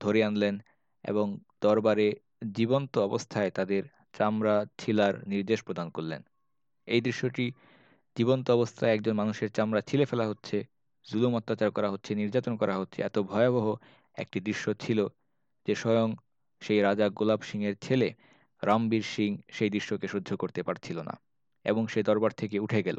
ধরে আনলেন এবং দরবারে জীবন্ত অবস্থায় তাদের চামড়া ছিলার নির্দেশ প্রদান করলেন। এই দৃশ্যটি জীবন্ত অবস্থায় একজন মানুষের চামড়া ছিলে ফেলা হচ্ছে, জুলুম অত্যাচার করা হচ্ছে, নির্যাতন করা হচ্ছে, এত ভয়াবহ একটি দৃশ্য ছিল যে স্বয়ং সেই রাজা গোলাপ সিংয়ের ছেলে রামবীর সিং সেই দৃশ্যকে সহ্য করতে পারছিল না এবং সে দরবার থেকে উঠে গেল।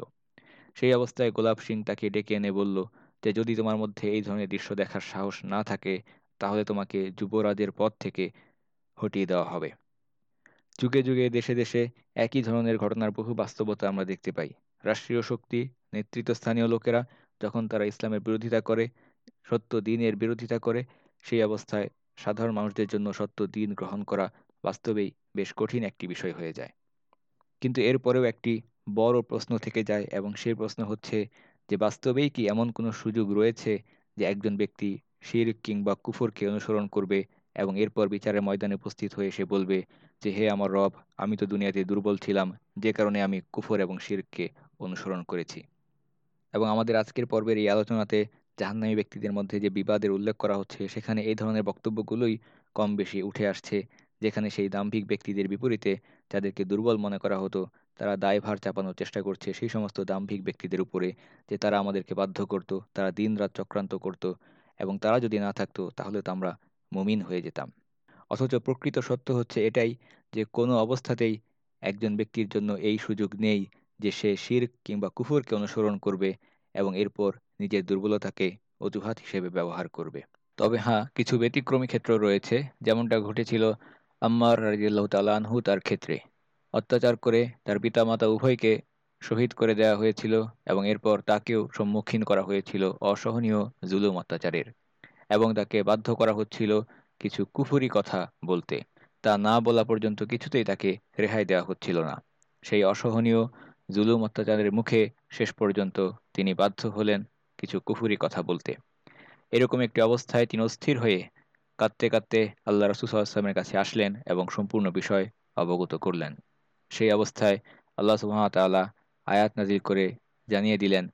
সেই অবস্থায় গোলাপ সিং তাকে ডেকে এনে বলল যে, যদি তোমার মধ্যে এই ধরনের দৃশ্য দেখার সাহস না থাকে, তাহলে তোমাকে যুবরাজের পদ থেকে হটিয়ে দেওয়া হবে যুগে যুগে, দেশে দেশে একই ধরনের ঘটনার বহু বাস্তবতা আমরা দেখতে পাই। রাষ্ট্রীয় শক্তি, নেতৃত্বস্থানীয় লোকেরা যখন তারা ইসলামের বিরোধিতা করে, সত্য দিনের বিরোধিতা করে, সেই অবস্থায় সাধারণ মানুষদের জন্য সত্য দিন গ্রহণ করা বাস্তবেই বেশ কঠিন একটি বিষয় হয়ে যায়। কিন্তু এরপরেও একটি বড় প্রশ্ন থেকে যায় এবং সেই প্রশ্ন হচ্ছে যে বাস্তবেই কি এমন কোনো সুযোগ রয়েছে যে একজন ব্যক্তি শির কিংবা কুফরকে অনুসরণ করবে এবং এরপর বিচারের ময়দানে উপস্থিত হয়ে সে বলবে যে, হে আমার রব, আমি তো দুনিয়াতে দুর্বল ছিলাম, যে কারণে আমি কুফর এবং শিরকে অনুসরণ করেছি। এবং আমাদের আজকের পর্বের এই আলোচনাতে জাহান্নামী ব্যক্তিদের মধ্যে যে বিবাদের উল্লেখ করা হচ্ছে, সেখানে এই ধরনের বক্তব্যগুলোই কম বেশি উঠে আসছে, যেখানে সেই দাম্ভিক ব্যক্তিদের বিপরীতে যাদেরকে দুর্বল মনে করা হতো, তারা দায়ভার চাপানোর চেষ্টা করছে সেই সমস্ত দাম্ভিক ব্যক্তিদের উপরে যে তারা আমাদেরকে বাধ্য করত, তারা দিন রাত চক্রান্ত করত এবং তারা যদি না থাকতো, তাহলে তো আমরা মুমিন হয়ে যেতাম। অথচ প্রকৃত সত্য হচ্ছে এটাই যে কোনো অবস্থাতেই একজন ব্যক্তির জন্য এই সুযোগ নেই যে সে শির কিংবা কুফুরকে অনুসরণ করবে এবং এরপর নিজের দুর্বলতাকে অজুহাত হিসেবে ব্যবহার করবে। তবে হ্যাঁ কিছু ব্যতিক্রমী ক্ষেত্র রয়েছে, যেমনটা ঘটেছিল আম্মার রাজিয়াল্লাহ তালানহু তার ক্ষেত্রে। অত্যাচার করে তার পিতামাতা উভয়কে শহীদ করে দেওয়া হয়েছিল এবং এরপর তাকেও সম্মুখীন করা হয়েছিল অসহনীয় জুলুম অত্যাচারের এবং তাকে বাধ্য করা হচ্ছিল কিছু কুফুরি কথা বলতে। তা না বলা পর্যন্ত কিছুতেই তাকে রেহাই দেওয়া হচ্ছিল না। সেই অসহনীয় জুলুম অত্যাচারের মুখে শেষ পর্যন্ত তিনি বাধ্য হলেন কিছু কুফুরি কথা বলতে। এরকম একটি অবস্থায় তিনি অস্থির হয়ে কাঁদতে কাঁদতে আল্লাহ রসুসাল্লামের কাছে আসলেন এবং সম্পূর্ণ বিষয় অবগত করলেন। সেই অবস্থায় আল্লাহ সুহামতাল্লাহ আয়াত নাজির করে জানিয়ে দিলেন,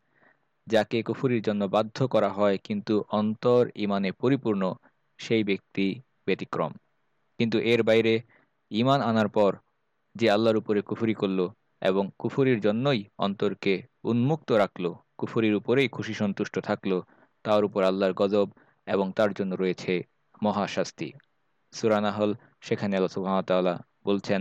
যাকে কুফুরির জন্য বাধ্য করা হয় কিন্তু অন্তর ইমানে পরিপূর্ণ, সেই ব্যক্তি ব্যতিক্রম। কিন্তু এর বাইরে ইমান আনার পর যে আল্লাহর উপরে কুফুরি করল এবং কুফুরির জন্যই অন্তরকে উন্মুক্ত রাখল। কুফুরির উপরেই খুশি সন্তুষ্ট থাকল। তার উপর আল্লাহর গজব এবং তার জন্য রয়েছে মহাশাস্তি। সুরানাহল সেখানে আল্লাহ সুহামতাল্লাহ বলছেন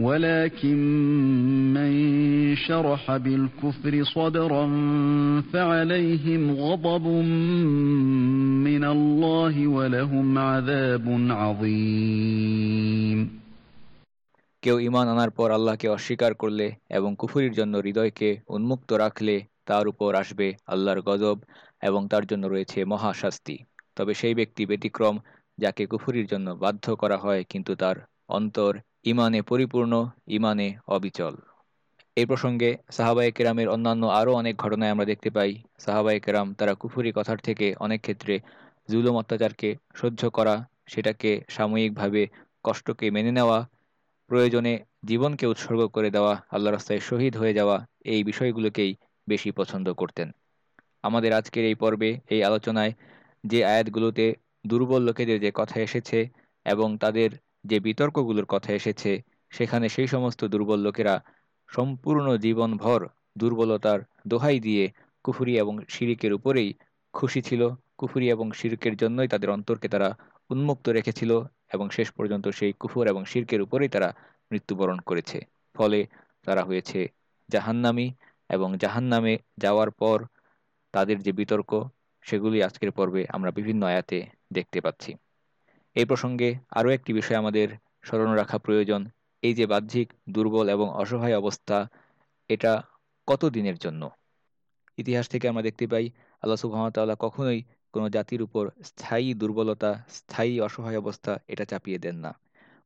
ولكن من شرح بالكفر صدرا فعليهم غضب من الله ولهم عذاب عظيم কেউ ইমান আনার পর আল্লাহকে অস্বীকার করলে এবং কুফুরির জন্য হৃদয়কে উন্মুক্ত রাখলে তার উপর আসবে আল্লাহর গজব এবং তার জন্য রয়েছে মহাশাস্তি তবে সেই ব্যক্তি ব্যতিক্রম যাকে কুফুরির জন্য বাধ্য করা হয় কিন্তু তার অন্তর ইমানে পরিপূর্ণ, ইমানে অবিচল। এই প্রসঙ্গে সাহাবায়ে কেরামের অন্যান্য আরও অনেক ঘটনায় আমরা দেখতে পাই। সাহাবায়ে কেরাম তারা কুফুরি কথার থেকে অনেক ক্ষেত্রে জুলুম অত্যাচারকে সহ্য করা, সেটাকে সাময়িকভাবে কষ্টকে মেনে নেওয়া, প্রয়োজনে জীবনকে উৎসর্গ করে দেওয়া আল্লাহ রাস্তায় শহীদ হয়ে যাওয়া এই বিষয়গুলোকেই বেশি পছন্দ করতেন। আমাদের আজকের এই পর্বে, এই আলোচনায় যে আয়াতগুলোতে দুর্বল লোকেদের যে কথা এসেছে এবং তাদের যে বিতর্কগুলোর কথা এসেছে, সেখানে সেই সমস্ত দুর্বল লোকেরা সম্পূর্ণ জীবনভর দুর্বলতার দোহাই দিয়ে কুফুরি এবং শিরিকের উপরেই খুশি ছিল। কুফুরি এবং শিরকের জন্যই তাদের অন্তরকে তারা উন্মুক্ত রেখেছিল এবং শেষ পর্যন্ত সেই কুফুর এবং শিরকের উপরেই তারা মৃত্যুবরণ করেছে। ফলে তারা হয়েছে জাহান্নামি এবং জাহান্নামে যাওয়ার পর তাদের যে বিতর্ক, সেগুলি আজকের পর্বে আমরা বিভিন্ন আয়াতে দেখতে পাচ্ছি। এই প্রসঙ্গে আরও একটি বিষয় আমাদের স্মরণ রাখা প্রয়োজন, এই যে বাহ্যিক, দুর্বল এবং অসহায় অবস্থা, এটা কত দিনের জন্য? ইতিহাস থেকে আমরা দেখতে পাই, আল্লাহ সুহামতাল্লাহ কখনোই কোনো জাতির উপর স্থায়ী দুর্বলতা, স্থায়ী অসহায় অবস্থা এটা চাপিয়ে দেন না।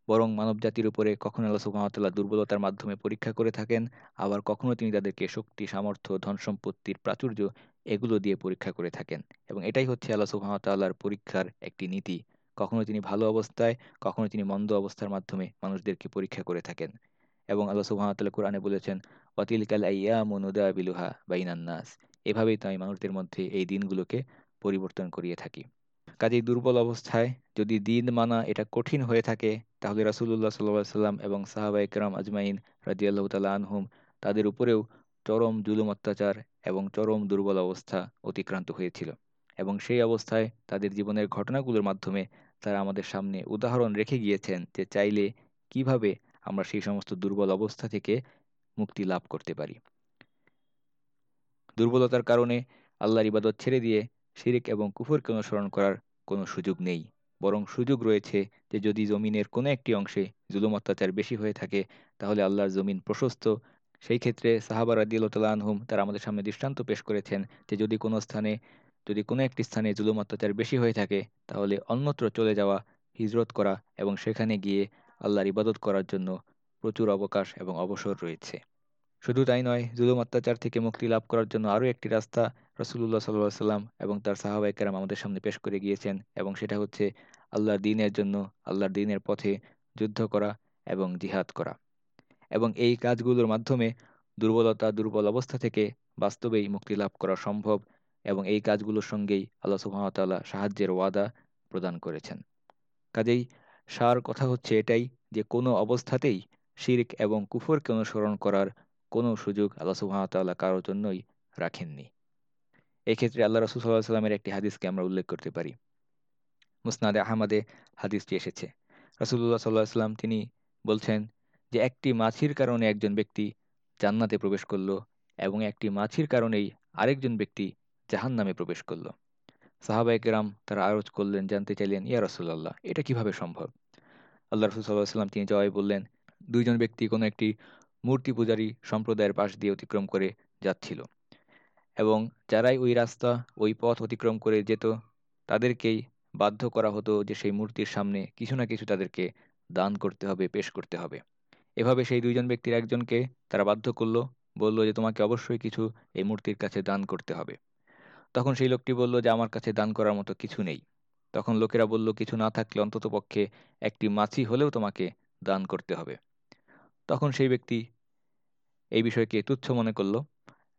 বরং মানব জাতির উপরে কখনো আল্লাহ সুহামতাল্লাহ দুর্বলতার মাধ্যমে পরীক্ষা করে থাকেন, আবার কখনো তিনি তাদেরকে শক্তি, সামর্থ্য, ধন সম্পত্তির প্রাচুর্য এগুলো দিয়ে পরীক্ষা করে থাকেন। এবং এটাই হচ্ছে আল্লাহ সুহামতাল্লাহর পরীক্ষার একটি নীতি। কখনো তিনি ভালো অবস্থায়, কখনো তিনি মন্দ অবস্থার মাধ্যমে মানুষদেরকে পরীক্ষা করে থাকেন। এবং আল্লাহ সুহামতাল্লাহ কোরআনে বলেছেন, ওয়াতিলকাল আইয়া মনুদা বিলুহা বাইনান্নাস এভাবেই তো আমি মানুষদের মধ্যে এই দিনগুলোকে পরিবর্তন করিয়ে থাকি। কাজেই দুর্বল অবস্থায় যদি দিন মানা এটা কঠিন হয়ে থাকে, তাহলে রাসুল্লাহ সাল্লাহ সাল্লাম এবং সাহাবা একরাম আজমাইন রাজিয়াল্লাহ তালা আনহুম তাদের উপরেও চরম জুলুম অত্যাচার এবং চরম দুর্বল অবস্থা অতিক্রান্ত হয়েছিল। এবং সেই অবস্থায় তাদের জীবনের ঘটনাগুলোর মাধ্যমে তারা আমাদের সামনে উদাহরণ রেখে গিয়েছেন যে চাইলে কীভাবে আমরা সেই সমস্ত দুর্বল অবস্থা থেকে মুক্তি লাভ করতে পারি। দুর্বলতার কারণে আল্লাহর ইবাদত ছেড়ে দিয়ে শিরিক এবং কুফরকে অনুসরণ করার কোনো সুযোগ নেই। বরং সুযোগ রয়েছে যে যদি জমিনের কোনো একটি অংশে জুলুম অত্যাচার বেশি হয়ে থাকে, তাহলে আল্লাহর জমিন প্রশস্ত। সেই ক্ষেত্রে সাহাবা রাদিউল্লাহ আনহুম তারা আমাদের সামনে দৃষ্টান্ত পেশ করেছেন যে যদি কোনো স্থানে যদি কোনো একটি স্থানে জুলুম অত্যাচার বেশি হয়ে থাকে, তাহলে অন্যত্র চলে যাওয়া, হিজরত করা এবং সেখানে গিয়ে আল্লাহর ইবাদত করার জন্য প্রচুর অবকাশ এবং অবসর রয়েছে। শুধু তাই নয়, জুলুম অত্যাচার থেকে মুক্তি লাভ করার জন্য আরও একটি রাস্তা রসুল্লাহ সাল্লাহ সাল্লাম এবং তার সাহাবাইকেরাম আমাদের সামনে পেশ করে গিয়েছেন এবং সেটা হচ্ছে আল্লাহর দিনের জন্য, আল্লাহর দিনের পথে যুদ্ধ করা এবং জিহাদ করা। এবং এই কাজগুলোর মাধ্যমে দুর্বলতা, দুর্বল অবস্থা থেকে বাস্তবেই মুক্তি লাভ করা সম্ভব এবং এই কাজগুলোর সঙ্গেই আল্লাহ সুহামতাল্লাহ সাহায্যের ওয়াদা প্রদান করেছেন। কাজেই সার কথা হচ্ছে এটাই যে, কোনো অবস্থাতেই শির্ক এবং কুফরকে অনুসরণ করার কোনো সুযোগ আল্লাহ সুহামতাল্লাহ কারোর জন্যই রাখেননি। এক্ষেত্রে আল্লাহ রসুল সাল্লাহ সাল্লামের একটি হাদিসকে আমরা উল্লেখ করতে পারি। মুসনাদে আহমদে হাদিসটি এসেছে। রসুল্লাহ সাল্লাহ সাল্লাম তিনি বলছেন যে, একটি মাছির কারণে একজন ব্যক্তি জান্নাতে প্রবেশ করল এবং একটি মাছির কারণেই আরেকজন ব্যক্তি জাহান নামে প্রবেশ করল। সাহাবাইকেরাম তারা আরজ করলেন, জানতে চাইলেন, ইয়া রসুল্লাহ এটা কীভাবে সম্ভব? আল্লাহ রসুল সাল্লাহ সাল্লাম তিনি জবাই বললেন, দুইজন ব্যক্তি কোনো একটি মূর্তি পূজারী সম্প্রদায়ের পাশ দিয়ে অতিক্রম করে যাচ্ছিল এবং যারাই ওই রাস্তা, ওই পথ অতিক্রম করে যেত, তাদেরকেই বাধ্য করা হতো যে সেই মূর্তির সামনে কিছু না কিছু তাদেরকে দান করতে হবে, পেশ করতে হবে। এভাবে সেই দুইজন ব্যক্তির একজনকে তারা বাধ্য করল, বলল যে তোমাকে অবশ্যই কিছু এই মূর্তির কাছে দান করতে হবে। তখন সেই লোকটি বলল যে, আমার কাছে দান করার মতো কিছু নেই। তখন লোকেরা বলল, কিছু না থাকলে অন্তত পক্ষে একটি মাছি হলেও তোমাকে দান করতে হবে। তখন সেই ব্যক্তি এই বিষয়কে তুচ্ছ মনে করল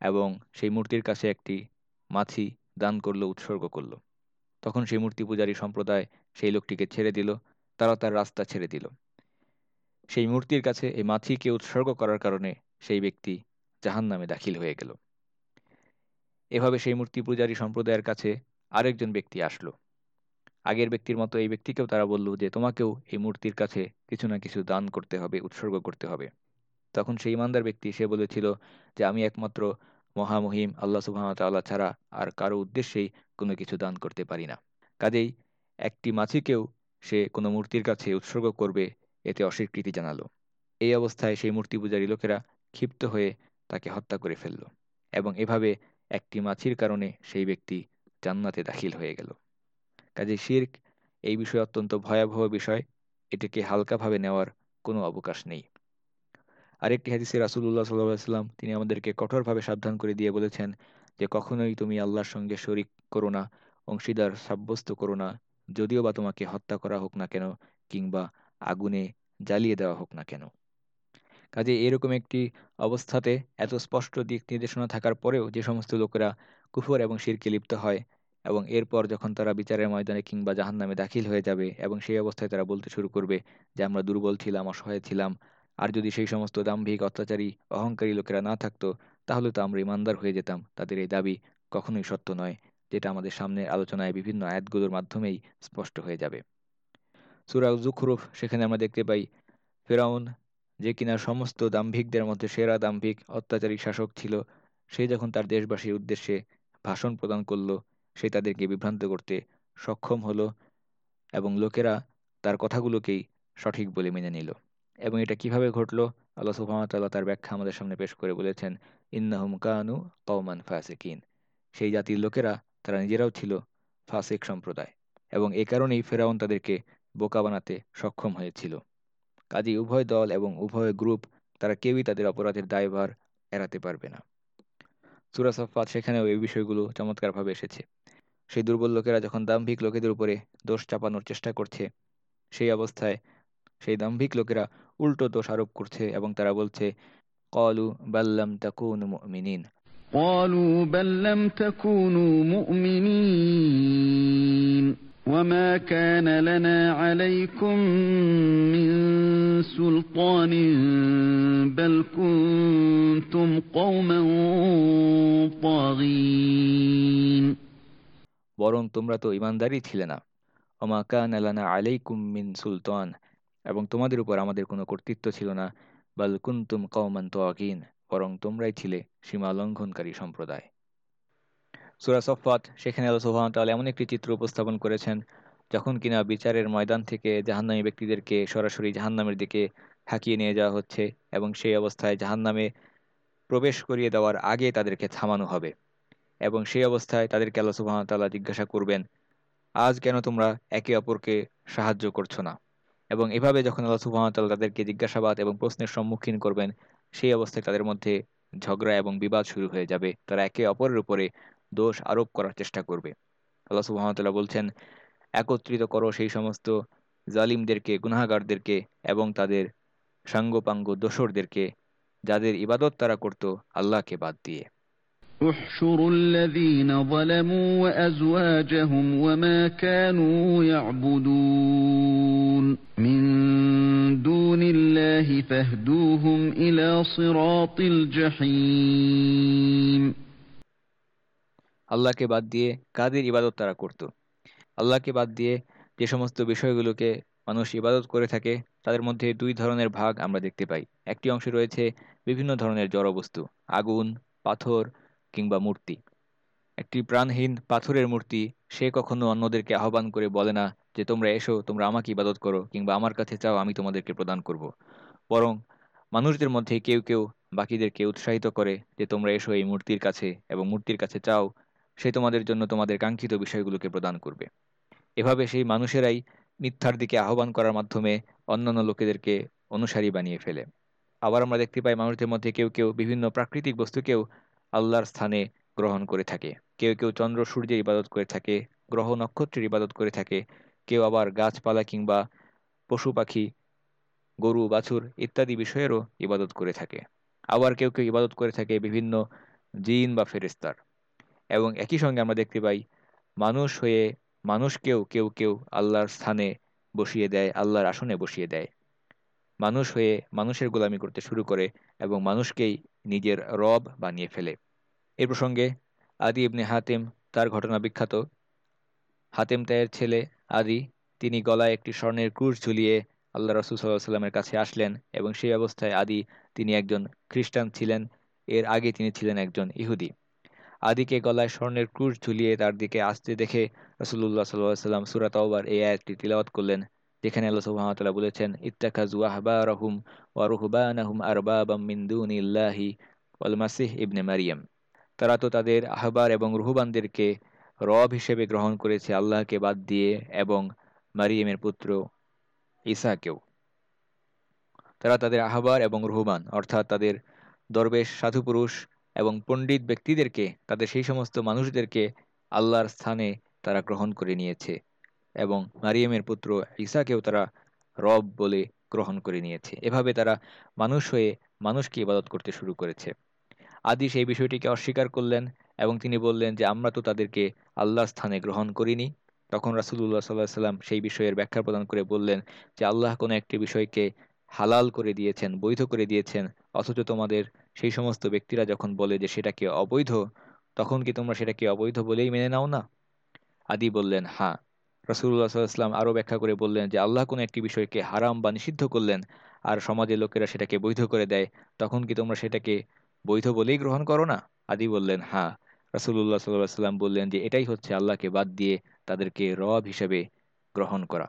এবং সেই মূর্তির কাছে একটি মাছি দান করল, উৎসর্গ করল। তখন সেই মূর্তি পূজারী সম্প্রদায় সেই লোকটিকে ছেড়ে দিল, তারা তার রাস্তা ছেড়ে দিল। সেই মূর্তির কাছে এই মাছিকে উৎসর্গ করার কারণে সেই ব্যক্তি জাহান নামে দাখিল হয়ে গেল। এভাবে সেই মূর্তি পূজারী সম্প্রদায়ের কাছে আরেকজন ব্যক্তি আসলো। আগের ব্যক্তির মতো এই ব্যক্তিকেও তারা বলল যে, তোমাকেও এই মূর্তির কাছে কিছু না কিছু দান করতে হবে, উৎসর্গ করতে হবে। তখন সেই ইমানদার ব্যক্তি সে বলেছিল যে, আমি একমাত্র মহামহিম আল্লাহ সুবাহতাল্লাহ ছাড়া আর কারও উদ্দেশ্যেই কোনো কিছু দান করতে পারি না। কাজেই একটি মাছিকেও সে কোনো মূর্তির কাছে উৎসর্গ করবে এতে অস্বীকৃতি জানালো। এই অবস্থায় সেই মূর্তি পূজারী লোকেরা ক্ষিপ্ত হয়ে তাকে হত্যা করে ফেলল এবং এভাবে একটি মাছির কারণে সেই ব্যক্তি জান্নাতে দাখিল হয়ে গেল। কাজে শির্ক এই বিষয়ে অত্যন্ত ভয়াবহ বিষয়। এটিকে হালকাভাবে নেওয়ার কোনো অবকাশ নেই। আরেকটি হাদিসে রাসুল্লাহ সাল্লাম তিনি আমাদেরকে কঠোরভাবে সাবধান করে দিয়ে বলেছেন যে, কখনোই তুমি আল্লাহর সঙ্গে শরিক করো না, অংশীদার সাব্যস্ত করো না, যদিও বা তোমাকে হত্যা করা হোক না কেন, কিংবা আগুনে জ্বালিয়ে দেওয়া হোক না কেন। কাজে এরকম একটি অবস্থাতে এত স্পষ্ট দিক নির্দেশনা থাকার পরেও যে সমস্ত লোকেরা কুফর এবং শিরকে লিপ্ত হয় এবং এরপর যখন তারা বিচারের ময়দানে কিংবা জাহান নামে দাখিল হয়ে যাবে এবং সেই অবস্থায় তারা বলতে শুরু করবে যে, আমরা দুর্বল ছিলাম, অসহায় ছিলাম। আর যদি সেই সমস্ত দাম্ভিক, অত্যাচারী, অহংকারী লোকেরা না থাকতো, তাহলে তো আমরা ইমানদার হয়ে যেতাম। তাদের এই দাবি কখনোই সত্য নয়, যেটা আমাদের সামনে আলোচনায় বিভিন্ন আয়াতগুলোর মাধ্যমেই স্পষ্ট হয়ে যাবে। সুরা জুখরুফ সেখানে আমরা দেখতে পাই, ফেরাউন যে কিনা সমস্ত দাম্ভিকদের মধ্যে সেরা দাম্ভিক অত্যাচারী শাসক ছিল, সে যখন তার দেশবাসীর উদ্দেশ্যে ভাষণ প্রদান করল, সে তাদেরকে বিভ্রান্ত করতে সক্ষম হলো এবং লোকেরা তার কথাগুলোকেই সঠিক বলে মেনে নিল। এবং এটা কীভাবে ঘটলো? আল্লাহ সুহামতাল্লাহ তার ব্যাখ্যা আমাদের সামনে পেশ করে বলেছেন, ইন্নাহুম কানু কৌমান ফাসেকিন। সেই জাতির লোকেরা, তারা নিজেরাও ছিল ফাসেক সম্প্রদায় এবং এ কারণেই ফেরাউন তাদেরকে বোকা বানাতে সক্ষম হয়েছিল। কাজী উভয় দল এবং উভয় গ্রুপ তারা কেউই তাদের অপরাধের দায়ভার এড়াতে পারবে না সুরা সফাত সেখানেও এই বিষয়গুলো চমৎকারভাবে এসেছে সেই দুর্বল লোকেরা যখন দাম্ভিক লোকেদের উপরে দোষ চাপানোর চেষ্টা করছে সেই অবস্থায় সেই দাম্ভিক লোকেরা উল্টো দোষ আরোপ করছে এবং তারা বলছে কলু বাল্লাম তাকুন মিনিন قالوا بل لم تكونوا مؤمنين وما كان لنا عليكم من سلطان بل كنتم قوما طاغين বরং তোমরা তো ইমানদারই ছিলে না ওমা কান আলানা আলাইকুম মিন সুলতান এবং তোমাদের উপর আমাদের কোনো কর্তৃত্ব ছিল না বাল কুন্তুম কওমান তোয়াকিন বরং তোমরাই ছিলে সীমা লঙ্ঘনকারী সম্প্রদায় সুরা সফাত সেখানে আল্লাহ সুহামতাল এমন একটি চিত্র উপস্থাপন করেছেন, যখন কিনা বিচারের ময়দান থেকে জাহান্নামী ব্যক্তিদেরকে সরাসরি জাহান্নামের দিকে হাঁকিয়ে নিয়ে যাওয়া হচ্ছে এবং সেই অবস্থায় জাহান্নামে প্রবেশ করিয়ে দেওয়ার আগে তাদেরকে থামানো হবে এবং সেই অবস্থায় তাদেরকে আল্লাহ সুবাহতাল্লাহ জিজ্ঞাসা করবেন, আজ কেন তোমরা একে অপরকে সাহায্য করছ না? এবং এভাবে যখন আল্লাহ সুবাহতাল্লাহ তাদেরকে জিজ্ঞাসাবাদ এবং প্রশ্নের সম্মুখীন করবেন, সেই অবস্থায় তাদের মধ্যে ঝগড়া এবং বিবাদ শুরু হয়ে যাবে। তারা একে অপরের উপরে দোষ আরোপ করার চেষ্টা করবে। আল্লাহ সুহামতাল্লাহ বলছেন, একত্রিত করো সেই সমস্ত জালিমদেরকে, গুনাহাগারদেরকে এবং তাদের সাঙ্গপাঙ্গ দোষরদেরকে যাদের ইবাদত তারা করত আল্লাহকে বাদ দিয়ে। ইলা আল্লাহকে বাদ দিয়ে কাদের ইবাদত তারা করত? আল্লাহকে বাদ দিয়ে যে সমস্ত বিষয়গুলোকে মানুষ ইবাদত করে থাকে, তাদের মধ্যে দুই ধরনের ভাগ আমরা দেখতে পাই। একটি অংশে রয়েছে বিভিন্ন ধরনের জড়বস্তু আগুন, পাথর কিংবা মূর্তি। একটি প্রাণহীন পাথরের মূর্তি সে কখনো অন্যদেরকে আহ্বান করে বলে না যে, তোমরা এসো, তোমরা আমাকে ইবাদত করো কিংবা আমার কাছে চাও আমি তোমাদেরকে প্রদান করব। বরং মানুষদের মধ্যে কেউ কেউ বাকিদেরকে উৎসাহিত করে যে, তোমরা এসো এই মূর্তির কাছে এবং মূর্তির কাছে চাও সে তোমাদের জন্য তোমাদের কাঙ্ক্ষিত বিষয়গুলোকে প্রদান করবে। এভাবে সেই মানুষেরাই মিথ্যার দিকে আহ্বান করার মাধ্যমে অন্যান্য লোকেদেরকে অনুসারী বানিয়ে ফেলে। আবার আমরা দেখতে পাই মানুষদের মধ্যে কেউ কেউ বিভিন্ন প্রাকৃতিক বস্তুকেও আল্লাহর স্থানে গ্রহণ করে থাকে। কেউ কেউ চন্দ্র, সূর্যের ইবাদত করে থাকে, গ্রহ, নক্ষত্রের ইবাদত করে থাকে, কেউ আবার গাছপালা কিংবা পশু পাখি, গরু, বাছুর ইত্যাদি বিষয়েরও ইবাদত করে থাকে। আবার কেউ কেউ ইবাদত করে থাকে বিভিন্ন জিন বা ফেরেস্তার এবং একই সঙ্গে আমরা দেখতে পাই, মানুষ হয়ে মানুষকেও কেউ কেউ আল্লাহর স্থানে বসিয়ে দেয়, আল্লাহর আসনে বসিয়ে দেয়। মানুষ হয়ে মানুষের গোলামি করতে শুরু করে এবং মানুষকেই নিজের রব বানিয়ে ফেলে। এ প্রসঙ্গে আদি ইবনে হাতেম তার ঘটনা বিখ্যাত। হাতেম তায়ের ছেলে আদি, তিনি গলায় একটি স্বর্ণের ক্রুশ ঝুলিয়ে আল্লাহ রসুল সাল্লাহ সাল্লামের কাছে আসলেন এবং সেই অবস্থায় আদি, তিনি একজন খ্রিস্টান ছিলেন। এর আগে তিনি ছিলেন একজন ইহুদি। আদিকে গলায় স্বর্ণের ক্রুশ ঝুলিয়ে তার দিকে আসতে দেখে রসুল্লাহ সাল্লাহ সাল্লাম সুরাত এই আয়াতটি তিলাওয়াত করলেন, যেখানে আল্লাহ সুবহানাহু বলেছেন, ইত্তাখাযু আহবারাহুম ওয়া রুহবানাহুম আরবাবাম মিন দুনিল্লাহি ওয়াল মাসিহ ইবনে মারিয়াম। তারা তো তাদের আহবার এবং রুহবানদেরকে রব হিসেবে গ্রহণ করেছে আল্লাহকে বাদ দিয়ে এবং মারিয়ামের পুত্র ঈসাকেও। তারা তাদের আহবার এবং রুহবান, অর্থাৎ তাদের দরবেশ, সাধুপুরুষ এবং পণ্ডিত ব্যক্তিদেরকে, তাদের সেই সমস্ত মানুষদেরকে আল্লাহর স্থানে তারা গ্রহণ করে নিয়েছে এবং মারিয়ামের পুত্র ঈসাকেও তারা রব বলে গ্রহণ করে নিয়েছে। এভাবে তারা মানুষ হয়ে মানুষকে ইবাদত করতে শুরু করেছে। আদি সেই বিষয়টিকে অস্বীকার করলেন এবং তিনি বললেন যে, আমরা তো তাদেরকে আল্লাহর স্থানে গ্রহণ করিনি। তখন রাসুল্লাহ সাল্লাহ সাল্লাম সেই বিষয়ের ব্যাখ্যা প্রদান করে বললেন যে, আল্লাহ কোনো একটি বিষয়কে হালাল করে দিয়েছেন, বৈধ করে দিয়েছেন, অথচ তোমাদের সেই সমস্ত ব্যক্তিরা যখন বলে যে সেটাকে অবৈধ, তখন কি তোমরা সেটাকে অবৈধ বলেই মেনে নাও না? আদি বললেন হ্যাঁ। রসুল্লাহ সাল্লাম আরও ব্যাখ্যা করে বললেন যে, আল্লাহ কোনো একটি বিষয়কে হারাম বা নিষিদ্ধ করলেন আর সমাজের লোকেরা সেটাকে বৈধ করে দেয়, তখন কি তোমরা সেটাকে বৈধ বলেই গ্রহণ করো না? আদি বললেন হ্যাঁ। রাসুল্লাহ সাল্লাহ সাল্লাম বললেন যে, এটাই হচ্ছে আল্লাহকে বাদ দিয়ে তাদেরকে রব হিসেবে গ্রহণ করা।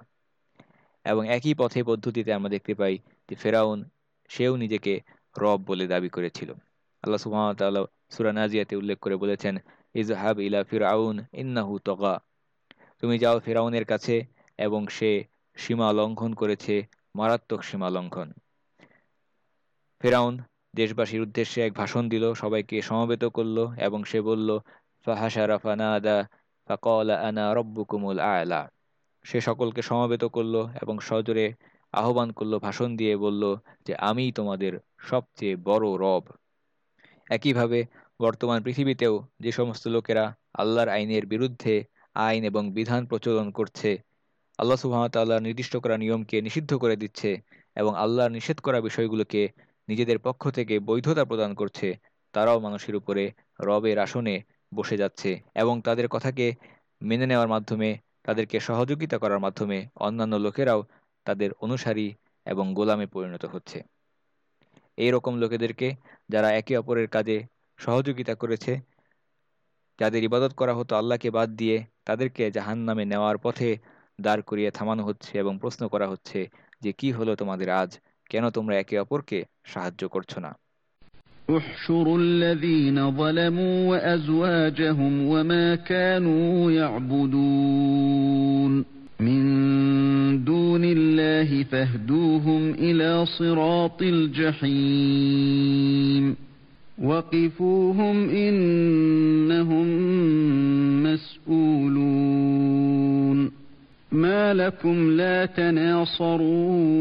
এবং একই পথে পদ্ধতিতে আমরা দেখতে পাই যে, ফেরাউন সেও নিজেকে রব বলে দাবি করেছিল। আল্লাহ সুহামতাল্লাহ সুরানাজিয়াতে উল্লেখ করে বলেছেন ইজহাব ইলা ফিরাউন ইন্নাহু তগা। তুমি যাও ফেরাউনের কাছে এবং সে সীমা লঙ্ঘন করেছে, মারাত্মক সীমা লঙ্ঘন। ফেরাউন দেশবাসীর উদ্দেশ্যে এক ভাষণ দিল, সবাইকে সমবেত করল এবং সে বলল ফাহাসারা ফানাদা ফাকলা আনা রব্বুকুমুল আয়লা সে সকলকে সমবেত করল এবং সজোরে আহ্বান করল, ভাষণ দিয়ে বলল যে আমিই তোমাদের সবচেয়ে বড় রব। একইভাবে বর্তমান পৃথিবীতেও যে সমস্ত লোকেরা আল্লাহর আইনের বিরুদ্ধে আইন এবং বিধান প্রচলন করছে, আল্লাহ সুহামতাল্লাহ নির্দিষ্ট করা নিয়মকে নিষিদ্ধ করে দিচ্ছে এবং আল্লাহর নিষেধ করা বিষয়গুলোকে নিজেদের পক্ষ থেকে বৈধতা প্রদান করছে, তারাও মানুষের উপরে রবের আসনে বসে যাচ্ছে এবং তাদের কথাকে মেনে নেওয়ার মাধ্যমে, তাদেরকে সহযোগিতা করার মাধ্যমে অন্যান্য লোকেরাও তাদের অনুসারী এবং গোলামে পরিণত হচ্ছে। এই রকম লোকেদেরকে যারা একে অপরের কাজে সহযোগিতা করেছে, যাদের ইবাদত করা হতো আল্লাহকে বাদ দিয়ে, তাদেরকে জাহান নামে নেওয়ার পথে দাঁড় করিয়ে থামানো হচ্ছে এবং প্রশ্ন করা হচ্ছে যে, কি হলো তোমাদের আজ? কেন তোমরা একে অপরকে সাহায্য করছ না? মিন دون الله فاهدوهم إلى صراط الجحيم وقفوهم إنهم مسؤولون ما لكم لا تناصرون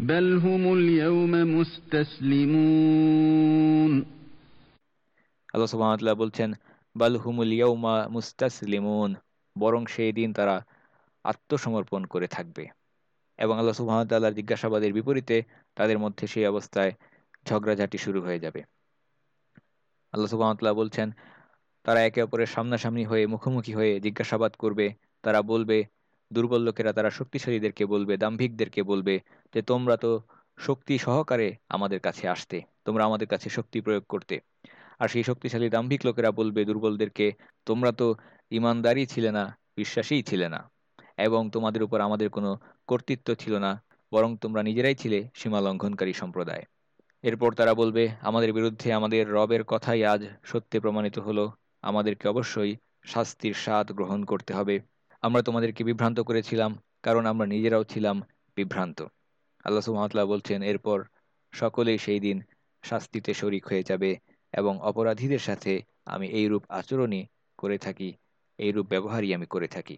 بل هم اليوم مستسلمون আল্লাহ সুবহানাহু বলছেন বাল হুমুল ইয়াউমা মুস্তাসলিমুন বরং সেই দিন তারা আত্মসমর্পণ করে থাকবে। এবং আল্লাহ সুবহানাহু জিজ্ঞাসাবাদের বিপরীতে তাদের মধ্যে সেই অবস্থায় ঝগড়াঝাটি শুরু হয়ে যাবে। আল্লাহ সুবহানাহু বলছেন, তারা একে অপরের সামনাসামনি হয়ে, মুখোমুখি হয়ে জিজ্ঞাসাবাদ করবে। তারা বলবে, দুর্বল লোকেরা তারা শক্তিশালীদেরকে বলবে, দাম্ভিকদেরকে বলবে যে, তোমরা তো শক্তি সহকারে আমাদের কাছে আসতে, তোমরা আমাদের কাছে শক্তি প্রয়োগ করতে। আর সেই শক্তিশালী দাম্ভিক লোকেরা বলবে, দুর্বলদেরকে তোমরা তো ইমানদারই ছিলে না, বিশ্বাসীই ছিলে না। এবং তোমাদের উপর আমাদের কোনো কর্তৃত্ব ছিল না, বরং তোমরা নিজেরাই ছিলে সীমা লঙ্ঘনকারী সম্প্রদায়। এরপর তারা বলবে, আমাদের বিরুদ্ধে আমাদের রবের কথাই আজ সত্যে প্রমাণিত হলো। আমাদেরকে অবশ্যই শাস্তির স্বাদ গ্রহণ করতে হবে। আমরা তোমাদেরকে বিভ্রান্ত করেছিলাম, কারণ আমরা নিজেরাও ছিলাম বিভ্রান্ত। আল্লাহ সুহামতাল্লাহ বলছেন, এরপর সকলেই সেই দিন শাস্তিতে শরিক হয়ে যাবে এবং অপরাধীদের সাথে আমি এই রূপ আচরণই করে থাকি এই রূপ ব্যবহারই আমি করে থাকি।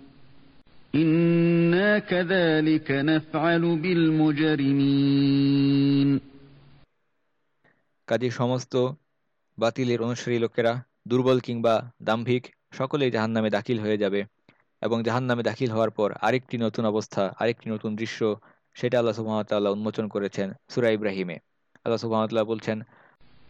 কাজে সমস্ত বাতিলের অনুসারী লোকেরা, দুর্বল কিংবা দাম্ভিক, সকলেই জাহান্নামে দাখিল হয়ে যাবে। এবং জাহান্নামে দাখিল হওয়ার পর আরেকটি নতুন অবস্থা, আরেকটি নতুন দৃশ্য, সেটা আল্লাহ সুবাহতাল্লাহ উন্মোচন করেছেন সুরা ইব্রাহিমে। আল্লাহ সুবাহতাল্লাহ বলছেন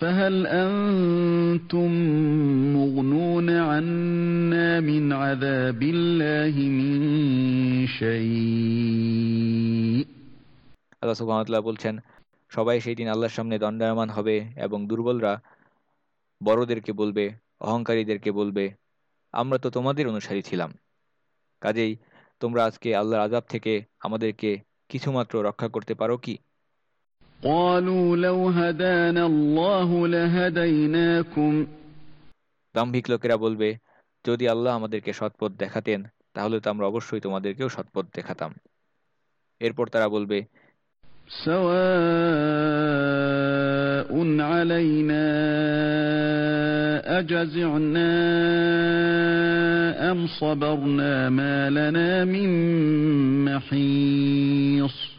فهل أنتم مغنون عنا من عذاب الله من شيء আল্লাহ সুবহানাহু বলছেন সবাই সেই দিন আল্লাহর সামনে দণ্ডায়মান হবে এবং দুর্বলরা বড়দেরকে বলবে অহংকারীদেরকে বলবে আমরা তো তোমাদের অনুসারী ছিলাম কাজেই তোমরা আজকে আল্লাহর আজাব থেকে আমাদেরকে কিছুমাত্র রক্ষা করতে পারো কি দাম্ভিক লোকেরা বলবে যদি আল্লাহ আমাদেরকে সৎপথ দেখাতেন তাহলে তো আমরা অবশ্যই তোমাদেরকেও সৎপথ দেখাতাম এরপর তারা বলবে سواء علينا أجزعنا أم صبرنا ما لنا من محيص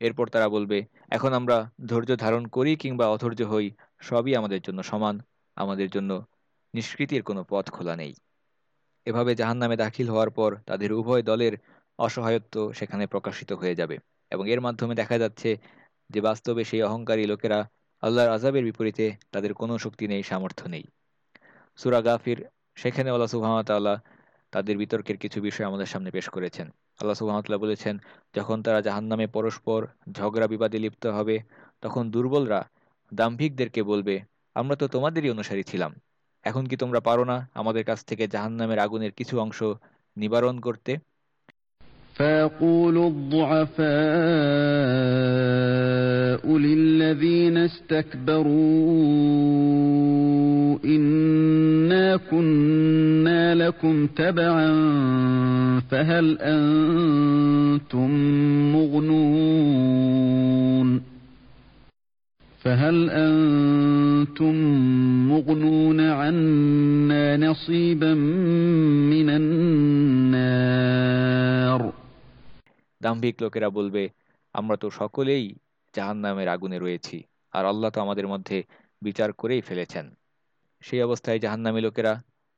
এরপর তারা বলবে, এখন আমরা ধৈর্য ধারণ করি কিংবা অধৈর্য হই, সবই আমাদের জন্য সমান, আমাদের জন্য নিষ্কৃতির কোনো পথ খোলা নেই। এভাবে জাহান্নামে দাখিল হওয়ার পর তাদের উভয় দলের অসহায়ত্ব সেখানে প্রকাশিত হয়ে যাবে এবং এর মাধ্যমে দেখা যাচ্ছে যে বাস্তবে সেই অহংকারী লোকেরা আল্লাহর আজাবের বিপরীতে তাদের কোনো শক্তি নেই, সামর্থ্য নেই। সুরা গাফির, সেখানে আল্লাহ সুহামতাল্লাহ তাদের বিতর্কের কিছু বিষয় আমাদের সামনে পেশ করেছেন। আল্লাহ সুহামতাল্লাহ বলেছেন যখন তারা জাহান্নামে পরস্পর ঝগড়া বিবাদে লিপ্ত হবে তখন দুর্বলরা দাম্ভিকদেরকে বলবে আমরা তো তোমাদেরই অনুসারী ছিলাম এখন কি তোমরা পারো না আমাদের কাছ থেকে জাহান্নামের আগুনের কিছু অংশ নিবারণ করতে فيقول الضعفاء للذين استكبروا إنا كنا لكم تبعا فهل أنتم مغنون فهل أنتم مغنون عنا نصيبا من النار দাম্ভিক লোকেরা বলবে আমরা তো সকলেই জাহান্নামের আগুনে রয়েছি আর আল্লাহ তো আমাদের মধ্যে বিচার করেই ফেলেছেন সেই অবস্থায় জাহান্নামী লোকেরা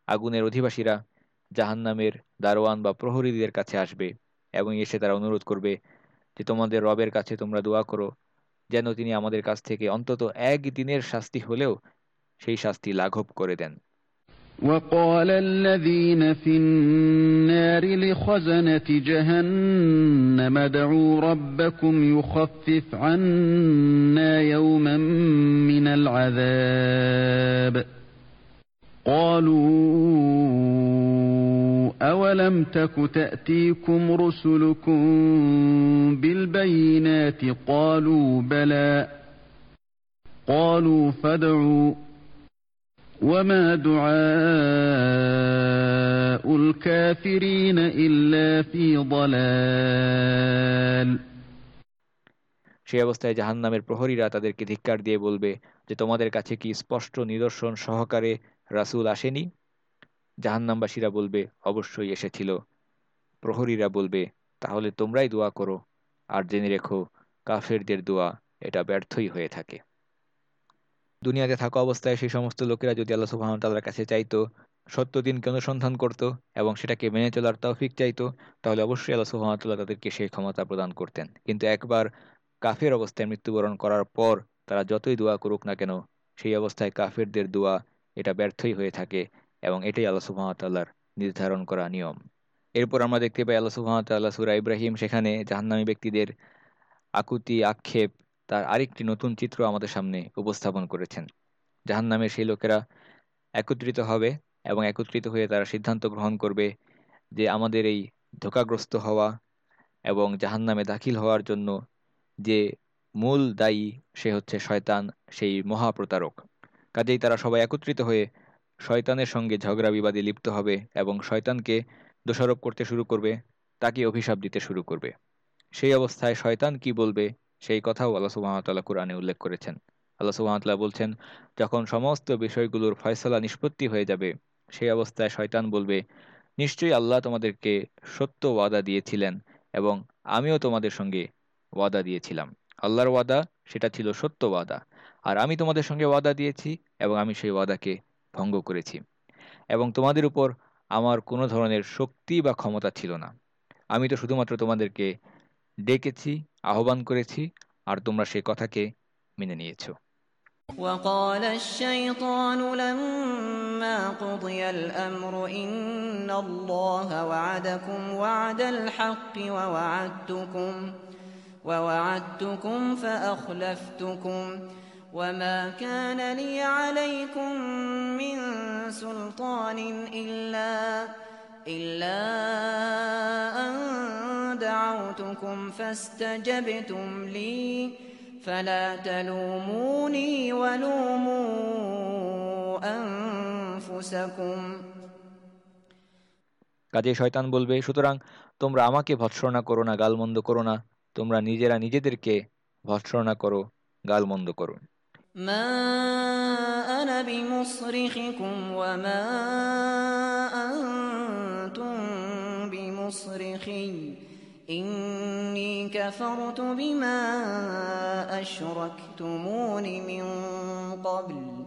আগুনের অধিবাসীরা জাহান্নামের দারোয়ান বা প্রহরীদের কাছে আসবে এবং এসে তারা অনুরোধ করবে যে তোমাদের রবের কাছে তোমরা দোয়া করো যেন তিনি আমাদের কাছ থেকে অন্তত এক দিনের শাস্তি হলেও সেই শাস্তি লাঘব করে দেন وقال الذين في النار لخزنة جهنم ادعوا ربكم يخفف عنا يوما من العذاب قالوا أولم تك تأتيكم رسلكم بالبينات قالوا بلى قالوا فادعوا وما دعاء الكافرين إلا في ضلال সেই অবস্থায় জাহান্নামের প্রহরীরা তাদেরকে ধিক্কার দিয়ে বলবে যে তোমাদের কাছে কি স্পষ্ট নিদর্শন সহকারে রাসূল আসেনি। জাহান্নামবাসীরা বলবে, অবশ্যই এসেছিল। প্রহরীরা বলবে, তাহলে তোমরাই দোয়া করো। আর জেনে রেখো, কাফেরদের দোয়া এটা ব্যর্থই হয়ে থাকে। দুনিয়াতে থাকা অবস্থায় সেই সমস্ত লোকেরা যদি আল্লাহ সুবহানাহু ওয়া তাআলার কাছে চাইতো, সত্য দিনকে অনুসন্ধান করত এবং সেটাকে মেনে চলার তৌফিক চাইতো, তাহলে অবশ্যই আল্লাহ তাআলা তাদেরকে সেই ক্ষমতা প্রদান করতেন। কিন্তু একবার কাফের অবস্থায় মৃত্যুবরণ করার পর তারা যতই দোয়া করুক না কেন, সেই অবস্থায় কাফেরদের দোয়া এটা ব্যর্থই হয়ে থাকে এবং এটাই আল্লাহ সুবহানাহু নির্ধারণ করা নিয়ম। এরপর আমরা দেখতে পাই আল্লাহ তাআলা সূরা ইব্রাহিম, সেখানে জাহান্নামী ব্যক্তিদের আকুতি, আক্ষেপ, তার আরেকটি নতুন চিত্র আমাদের সামনে উপস্থাপন করেছেন। জাহান্নামের সেই লোকেরা একত্রিত হবে এবং একত্রিত হয়ে তারা সিদ্ধান্ত গ্রহণ করবে যে আমাদের এই ধোকাগ্রস্ত হওয়া এবং জাহান্নামে দাখিল হওয়ার জন্য যে মূল দায়ী সে হচ্ছে শয়তান, সেই মহাপ্রতারক। কাজেই তারা সবাই একত্রিত হয়ে শয়তানের সঙ্গে ঝগড়া বিবাদে লিপ্ত হবে এবং শয়তানকে দোষারোপ করতে শুরু করবে, তাকে অভিশাপ দিতে শুরু করবে। সেই অবস্থায় শয়তান কি বলবে সেই কথাও আল্লাহ সুবাহতাল্লাহ কোরআনে উল্লেখ করেছেন। আল্লাহ সুবাহতাল্লাহ বলছেন, যখন সমস্ত বিষয়গুলোর ফয়সলা নিষ্পত্তি হয়ে যাবে, সেই অবস্থায় শয়তান বলবে, নিশ্চয়ই আল্লাহ তোমাদেরকে সত্য ওয়াদা দিয়েছিলেন এবং আমিও তোমাদের সঙ্গে ওয়াদা দিয়েছিলাম। আল্লাহর ওয়াদা, সেটা ছিল সত্য ওয়াদা। আর আমি তোমাদের সঙ্গে ওয়াদা দিয়েছি এবং আমি সেই ওয়াদাকে ভঙ্গ করেছি এবং তোমাদের উপর আমার কোনো ধরনের শক্তি বা ক্ষমতা ছিল না আমি তো শুধুমাত্র তোমাদেরকে ডেকেছি আহ্বান করেছি আর তোমরা সেই কথাকে মেনে নিয়েছো وقال الشيطان لما قضي الأمر إن الله وعدكم وعد الحق ووعدتكم ووعدتكم فأخلفتكم وما كان لي عليكم من سلطان إلا إلا أن دعوتكم فاستجبتم لي فلا تلوموني ولوموا أنفسكم কাজে শয়তান বলবে সুতরাং তোমরা আমাকে ভৎসনা করো না গালমন্দ করো না তোমরা নিজেরা নিজেদেরকে ভৎসনা করো গালমন্দ করো ما أنا بمصرخكم وما أنتم بمصرخي إني كفرت بما أشركتمون من قبل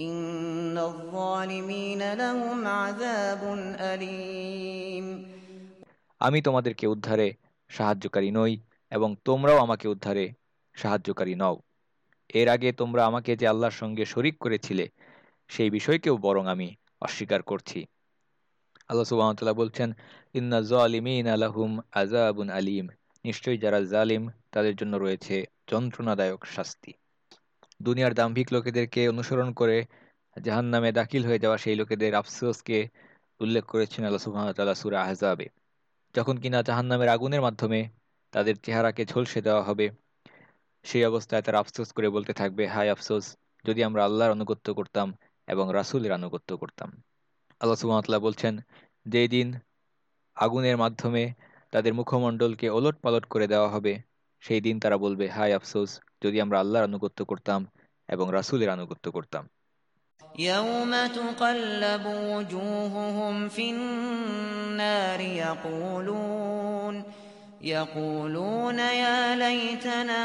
إن الظالمين لهم عذاب أليم আমি তোমাদেরকে উদ্ধারে সাহায্যকারী নই এবং তোমরাও আমাকে উদ্ধারে সাহায্যকারী নও এর আগে তোমরা আমাকে যে আল্লাহর সঙ্গে শরিক করেছিলে, সেই বিষয়কেও বরং আমি অস্বীকার করছি। আল্লাহ সুবাহতাল্লাহ বলছেন, ইন্না জালিমিন আলাহুম আজাবুন আলিম। নিশ্চয়ই যারা জালিম, তাদের জন্য রয়েছে যন্ত্রণাদায়ক শাস্তি। দুনিয়ার দাম্ভিক লোকেদেরকে অনুসরণ করে জাহান নামে দাখিল হয়ে যাওয়া সেই লোকেদের আফসোসকে উল্লেখ করেছেন আল্লাহ সুবাহতাল্লাহ সুরা আহজাবে যখন কিনা জাহান নামের আগুনের মাধ্যমে তাদের চেহারাকে ঝলসে দেওয়া হবে সেই অবস্থায় তারা আফসোস করে বলতে থাকবে হায় আফসোস যদি আমরা আল্লাহর আনুগত্য করতাম এবং রাসুলের আনুগত্য করতাম আল্লাহ সুবাহতাল্লাহ বলছেন যেই দিন আগুনের মাধ্যমে তাদের মুখমণ্ডলকে ওলট পালট করে দেওয়া হবে সেই দিন তারা বলবে হায় আফসোস যদি আমরা আল্লাহর আনুগত্য করতাম এবং রাসুলের আনুগত্য করতাম يوم تقلب وجوههم في النار يقولون يقولون يا ليتنا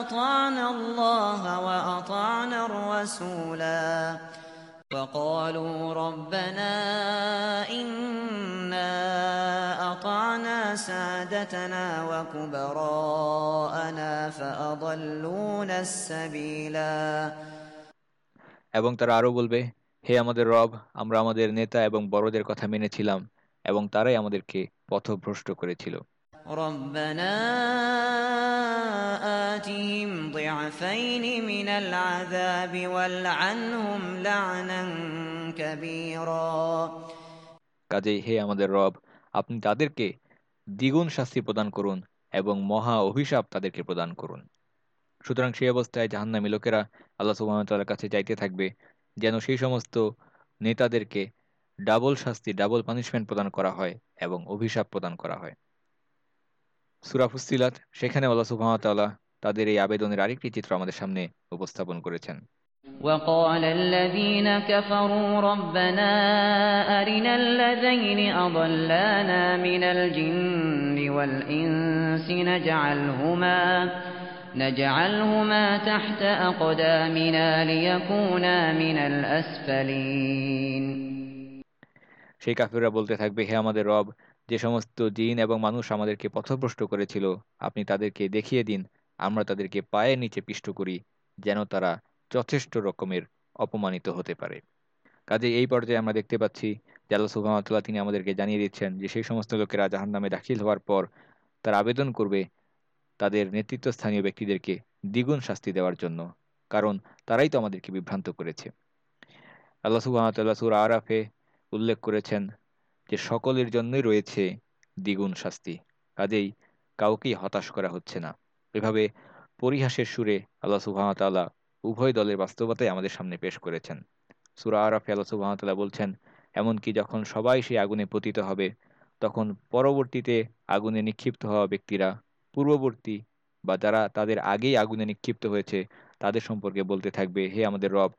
أطعنا الله وأطعنا الرسولا وقالوا ربنا إنا أطعنا سادتنا وكبراءنا فأضلونا السبيلا এবং তারা আরও বলবে হে আমাদের রব আমরা আমাদের নেতা এবং বড়দের কথা মেনেছিলাম এবং তারাই আমাদেরকে পথভ্রষ্ট করেছিল ربنا آتهم ضعفين من العذاب والعنهم لعنا كبيرا কাজেই হে আমাদের রব আপনি তাদেরকে দ্বিগুণ শাস্তি প্রদান করুন এবং মহা অভিশাপ তাদেরকে প্রদান করুন সুতরাং সেই অবস্থায় জাহান্নামী লোকেরা আল্লাহ সুবাহতাল্লার কাছে চাইতে থাকবে যেন সেই সমস্ত নেতাদেরকে ডাবল শাস্তি ডাবল পানিশমেন্ট প্রদান করা হয় এবং অভিশাপ প্রদান করা হয় সুরাফুস্তিলাত সেখানে আল্লাহ সুবাহতাল্লাহ তাদের এই আবেদনের আরেকটি চিত্র আমাদের সামনে উপস্থাপন করেছেন وقال الذين كفروا ربنا أرنا الذين أضلانا من الجن والإنس نجعلهما نجعلهما تحت أقدامنا ليكونا من الأسفلين সেই কাফিররা বলতে থাকবে, হে আমাদের রব, যে সমস্ত জিন এবং মানুষ আমাদেরকে পথভ্রষ্ট করেছিল, আপনি তাদেরকে দেখিয়ে দিন, আমরা তাদেরকে পায়ের নিচে পিষ্ট করি, যেন তারা যথেষ্ট রকমের অপমানিত হতে পারে। কাজে এই পর্যায়ে আমরা দেখতে পাচ্ছি আল্লাহ সুবাহতাল্লাহ তিনি আমাদেরকে জানিয়ে দিচ্ছেন যে সেই সমস্ত লোকেরা জাহান নামে দাখিল হওয়ার পর তারা আবেদন করবে তাদের নেতৃত্বস্থানীয় ব্যক্তিদেরকে দ্বিগুণ শাস্তি দেওয়ার জন্য, কারণ তারাই তো আমাদেরকে বিভ্রান্ত করেছে। আল্লাহ সুবাহতাল্লাহ সুর আরাফে উল্লেখ করেছেন যে সকলের জন্যই রয়েছে দ্বিগুণ শাস্তি। কাজেই কাউকেই হতাশ করা হচ্ছে না। এভাবে পরিহাসের সুরে আল্লাহ সুবাহতাল্লাহ উভয় দলের বাস্তবতাই আমাদের সামনে পেশ করেছেন। সুরা আরাফে আল্লাহ সুবাহতাল্লাহ বলছেন, এমনকি যখন সবাই সেই আগুনে পতিত হবে, তখন পরবর্তীতে আগুনে নিক্ষিপ্ত হওয়া ব্যক্তিরা পূর্ববর্তী বা যারা তাদের আগেই আগুনে নিক্ষিপ্ত হয়েছে, তাদের সম্পর্কে বলতে থাকবে, হে আমাদের রব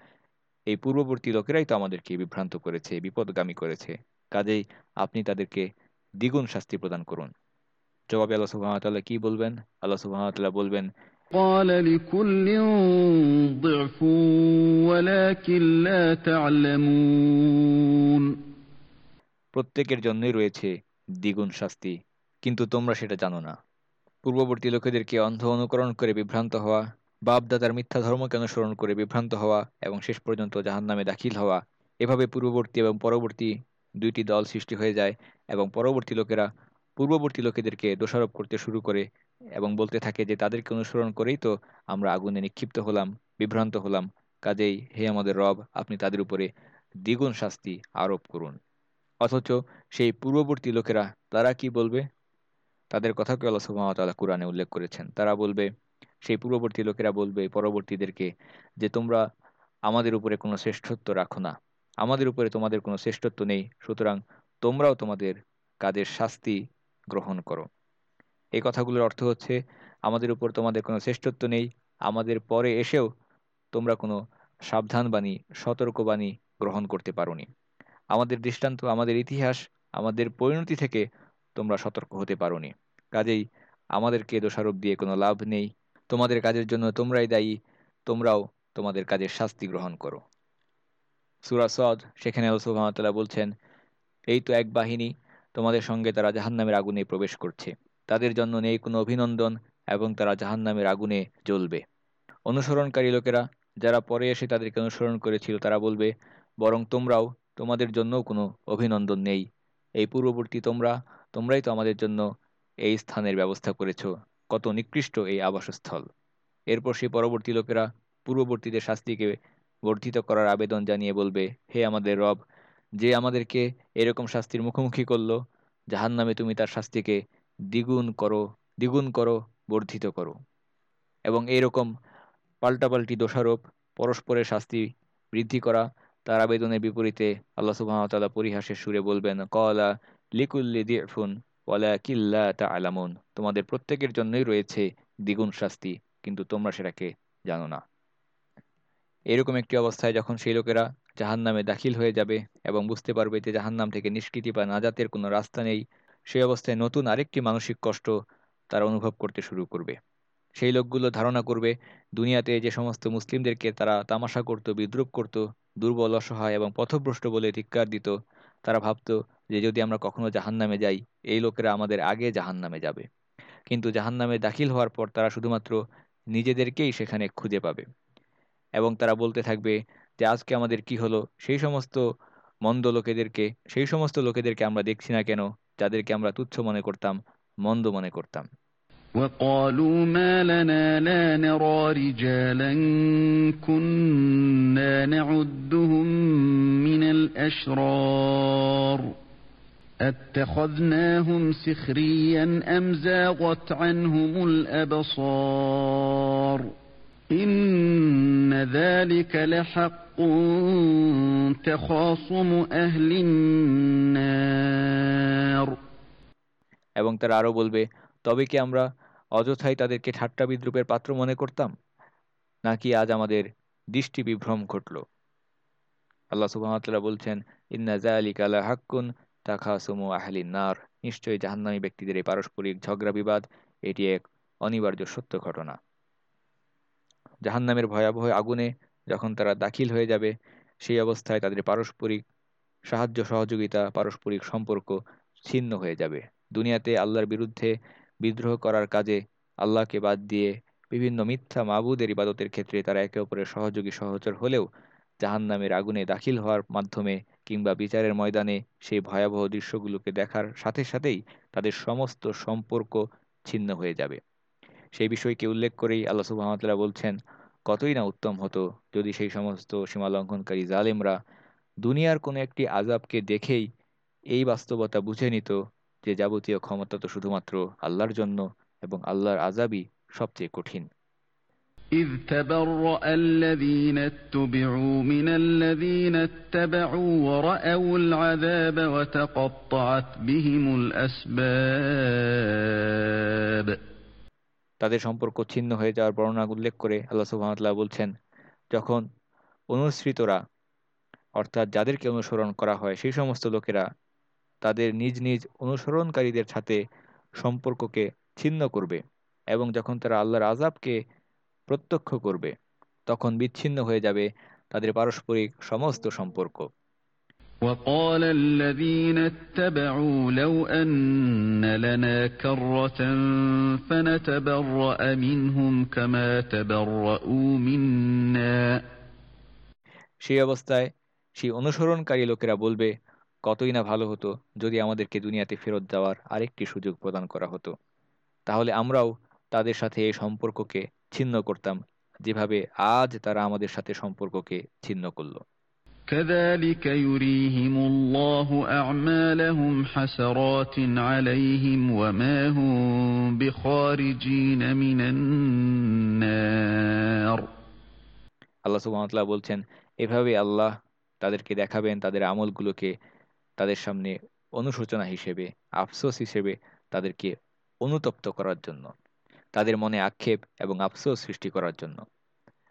এই পূর্ববর্তী লোকেরাই তো আমাদেরকে বিভ্রান্ত করেছে বিপদগামী করেছে। কাজেই আপনি তাদেরকে দ্বিগুণ শাস্তি প্রদান করুন। জবাবে আল্লাহ সুবাহতাল্লাহ কি বলবেন? আল্লাহ সুবাহতাল্লাহ বলবেন প্রত্যেকের জন্যই রয়েছে দ্বিগুণ শাস্তি কিন্তু তোমরা সেটা জানো না। পূর্ববর্তী লোকেদেরকে অন্ধ অনুকরণ করে বিভ্রান্ত হওয়া বাপদাদার মিথ্যা ধর্মকে অনুসরণ করে বিভ্রান্ত হওয়া এবং শেষ পর্যন্ত জাহান্নামে দাখিল হওয়া? এভাবে পূর্ববর্তী এবং পরবর্তী দুইটি দল সৃষ্টি হয়ে যায় এবং পরবর্তী লোকেরা পূর্ববর্তী লোকেদেরকে দোষারোপ করতে শুরু করে এবং বলতে থাকে যে, তাদেরকে অনুসরণ করেই তো আমরা আগুনে নিক্ষিপ্ত হলাম, বিভ্রান্ত হলাম। কাজেই হে আমাদের রব, আপনি তাদের উপরে দ্বিগুণ শাস্তি আরোপ করুন। অথচ সেই পূর্ববর্তী লোকেরা তারা কি বলবে? তাদের কথাকে আল্লাহ সুবাহতাল্লাহ কোরআনে উল্লেখ করেছেন। তারা বলবে সেই পূর্ববর্তী লোকেরা বলবে পরবর্তীদেরকে যে, তোমরা আমাদের উপরে কোনো শ্রেষ্ঠত্ব রাখো না। আমাদের উপরে তোমাদের কোনো শ্রেষ্ঠত্ব নেই। সুতরাং তোমরাও তোমাদের কাজের শাস্তি গ্রহণ করো। এই কথাগুলোর অর্থ হচ্ছে, আমাদের উপর তোমাদের কোনো শ্রেষ্ঠত্ব নেই। আমাদের পরে এসেও তোমরা কোনো সাবধানবাণী, সতর্কবাণী গ্রহণ করতে পারোনি। আমাদের দৃষ্টান্ত, আমাদের ইতিহাস, আমাদের পরিণতি থেকে তোমরা সতর্ক হতে পারোনি। কাজেই আমাদেরকে দোষারোপ দিয়ে কোনো লাভ নেই। তোমাদের কাজের জন্য তোমরাই দায়ী, তোমরাও তোমাদের কাজের শাস্তি গ্রহণ করো। সুরা সদ, সেখানে আল্লাহ বলছেন, এই তো এক বাহিনী তোমাদের সঙ্গে তারা জাহান্নামের আগুনে প্রবেশ করছে। তাদের জন্য নেই কোনো অভিনন্দন এবং তারা জাহান্নামের আগুনে জ্বলবে। অনুসরণকারী লোকেরা যারা পরে এসে তাদেরকে অনুসরণ করেছিল, তারা বলবে, বরং তোমরাও তোমাদের জন্যও কোনো অভিনন্দন নেই। এই পূর্ববর্তী তোমরা, তোমরাই তো আমাদের জন্য এই স্থানের ব্যবস্থা করেছ। কত নিকৃষ্ট এই আবাসস্থল। এরপর সেই পরবর্তী লোকেরা পূর্ববর্তীদের শাস্তিকে বর্ধিত করার আবেদন জানিয়ে বলবে, হে আমাদের রব, যে আমাদেরকে এরকম শাস্তির মুখোমুখি করল জাহান নামে তুমি তার শাস্তিকে দ্বিগুণ করো দ্বিগুণ করো, বর্ধিত করো। এবং এইরকম পাল্টাপাল্টি দোষারোপ, পরস্পরের শাস্তি বৃদ্ধি করা, তার আবেদনের বিপরীতে আল্লাহ সুবাহতাল্লাহ পরিহাসের সুরে বলবেন, কলা লিকুল্লি দিফুন তা আলামুন তোমাদের প্রত্যেকের জন্যই রয়েছে দ্বিগুণ শাস্তি, কিন্তু তোমরা সেটাকে জানো না। এরকম একটি অবস্থায় যখন সেই লোকেরা জাহান নামে দাখিল হয়ে যাবে এবং বুঝতে পারবে যে জাহান নাম থেকে নিষ্কৃতি বা নাজাতের কোনো রাস্তা নেই, সেই অবস্থায় নতুন আরেকটি মানসিক কষ্ট তারা অনুভব করতে শুরু করবে। সেই লোকগুলো ধারণা করবে, দুনিয়াতে যে সমস্ত মুসলিমদেরকে তারা তামাশা করত, বিদ্রুপ করত, দুর্বল, অসহায় এবং পথভ্রষ্ট বলে ধিক্কার দিত তারা ভাবত যে যদি আমরা কখনো জাহান নামে যাই, এই লোকেরা আমাদের আগে জাহান নামে যাবে। কিন্তু জাহান নামে দাখিল হওয়ার পর তারা শুধুমাত্র নিজেদেরকেই সেখানে খুঁজে পাবে। এবং তারা বলতে থাকবে যে, আজকে আমাদের কি হলো? সেই সমস্ত মন্দ লোকেদেরকে, সেই সমস্ত লোকেদেরকে আমরা দেখছি না কেন? যাদেরকে আমরা তুচ্ছ মনে করতাম, মন্দ মনে করতাম। وقالوا ما لنا لا نرى رجالا كنا نعدهم من الأشرار أتخذناهم سخريا أم زاغت عنهم الأبصار إن ذلك لحق تخاصم أهل النار এবং তারা আরো বলবে তবে কি আমরা অযথাই তাদেরকে ঠাট্টা বিদ্রুপের পাত্র মনে করতাম? নাকি আজ আমাদের দৃষ্টি বিভ্রম ঘটল? আল্লাহ সুবাহতাল্লাহ বলছেন, ইন্না জালিক আলা হাক্কুন তাখাসুমু আহলিন নার। নিশ্চয়ই জাহান্নামী ব্যক্তিদের এই পারস্পরিক ঝগড়া বিবাদ, এটি এক অনিবার্য সত্য ঘটনা। জাহান্নামের ভয়াবহ আগুনে যখন তারা দাখিল হয়ে যাবে, সেই অবস্থায় তাদের পারস্পরিক সাহায্য সহযোগিতা, পারস্পরিক সম্পর্ক ছিন্ন হয়ে যাবে। দুনিয়াতে আল্লাহর বিরুদ্ধে বিদ্রোহ করার কাজে আল্লাহকে বাদ দিয়ে বিভিন্ন মিথ্যা মাবুদের ইবাদতের ক্ষেত্রে তারা একে অপরের সহযোগী সহচর হলেও জাহান নামের আগুনে দাখিল হওয়ার মাধ্যমে কিংবা বিচারের ময়দানে সেই ভয়াবহ দৃশ্যগুলোকে দেখার সাথে সাথেই তাদের সমস্ত সম্পর্ক ছিন্ন হয়ে যাবে। সেই বিষয়কে উল্লেখ করেই আল্লাহ সুবাহতাল্লাহ বলছেন, কতই না উত্তম হতো যদি সেই সমস্ত সীমালঙ্ঘনকারী জালেমরা দুনিয়ার কোনো একটি আজাবকে দেখেই এই বাস্তবতা বুঝে নিত যে যাবতীয় ক্ষমতা তো শুধুমাত্র আল্লাহর জন্য এবং আল্লাহর আজাবই সবচেয়ে কঠিন إذ تبرأ الذين اتبعوا من الذين اتبعوا ورأوا العذاب وتقطعت بهم الأسباب তাদের সম্পর্ক ছিন্ন হয়ে যাওয়ার বর্ণনা উল্লেখ করে আল্লাহ সুহামতাল্লাহ বলছেন যখন অনুসৃতরা অর্থাৎ যাদেরকে অনুসরণ করা হয় সেই সমস্ত লোকেরা তাদের নিজ নিজ অনুসরণকারীদের সাথে সম্পর্ককে ছিন্ন করবে এবং যখন তারা আল্লাহর আজাবকে প্রত্যক্ষ করবে তখন বিচ্ছিন্ন হয়ে যাবে তাদের পারস্পরিক সমস্ত সম্পর্ক وقال الذين اتبعوا لو أن لنا كرة فنتبرأ منهم كما تبرؤوا منا সেই অবস্থায় সেই অনুসরণকারী লোকেরা বলবে কতই না ভালো হতো যদি আমাদেরকে দুনিয়াতে ফেরত যাওয়ার আরেকটি সুযোগ প্রদান করা হতো তাহলে আমরাও তাদের সাথে এই সম্পর্ককে ছিন্ন করতাম যেভাবে আজ তারা আমাদের সাথে সম্পর্ককে ছিন্ন করলো كذلك يريهم الله أعمالهم حسرات عليهم وما هم بخارجين من النار আল্লাহ সুবহানাহু বলছেন এভাবে আল্লাহ তাদেরকে দেখাবেন তাদের আমলগুলোকে তাদের সামনে অনুশোচনা হিসেবে, আফসোস হিসেবে তাদেরকে অনুতপ্ত করার জন্য, তাদের মনে আক্ষেপ এবং আফসোস সৃষ্টি করার জন্য।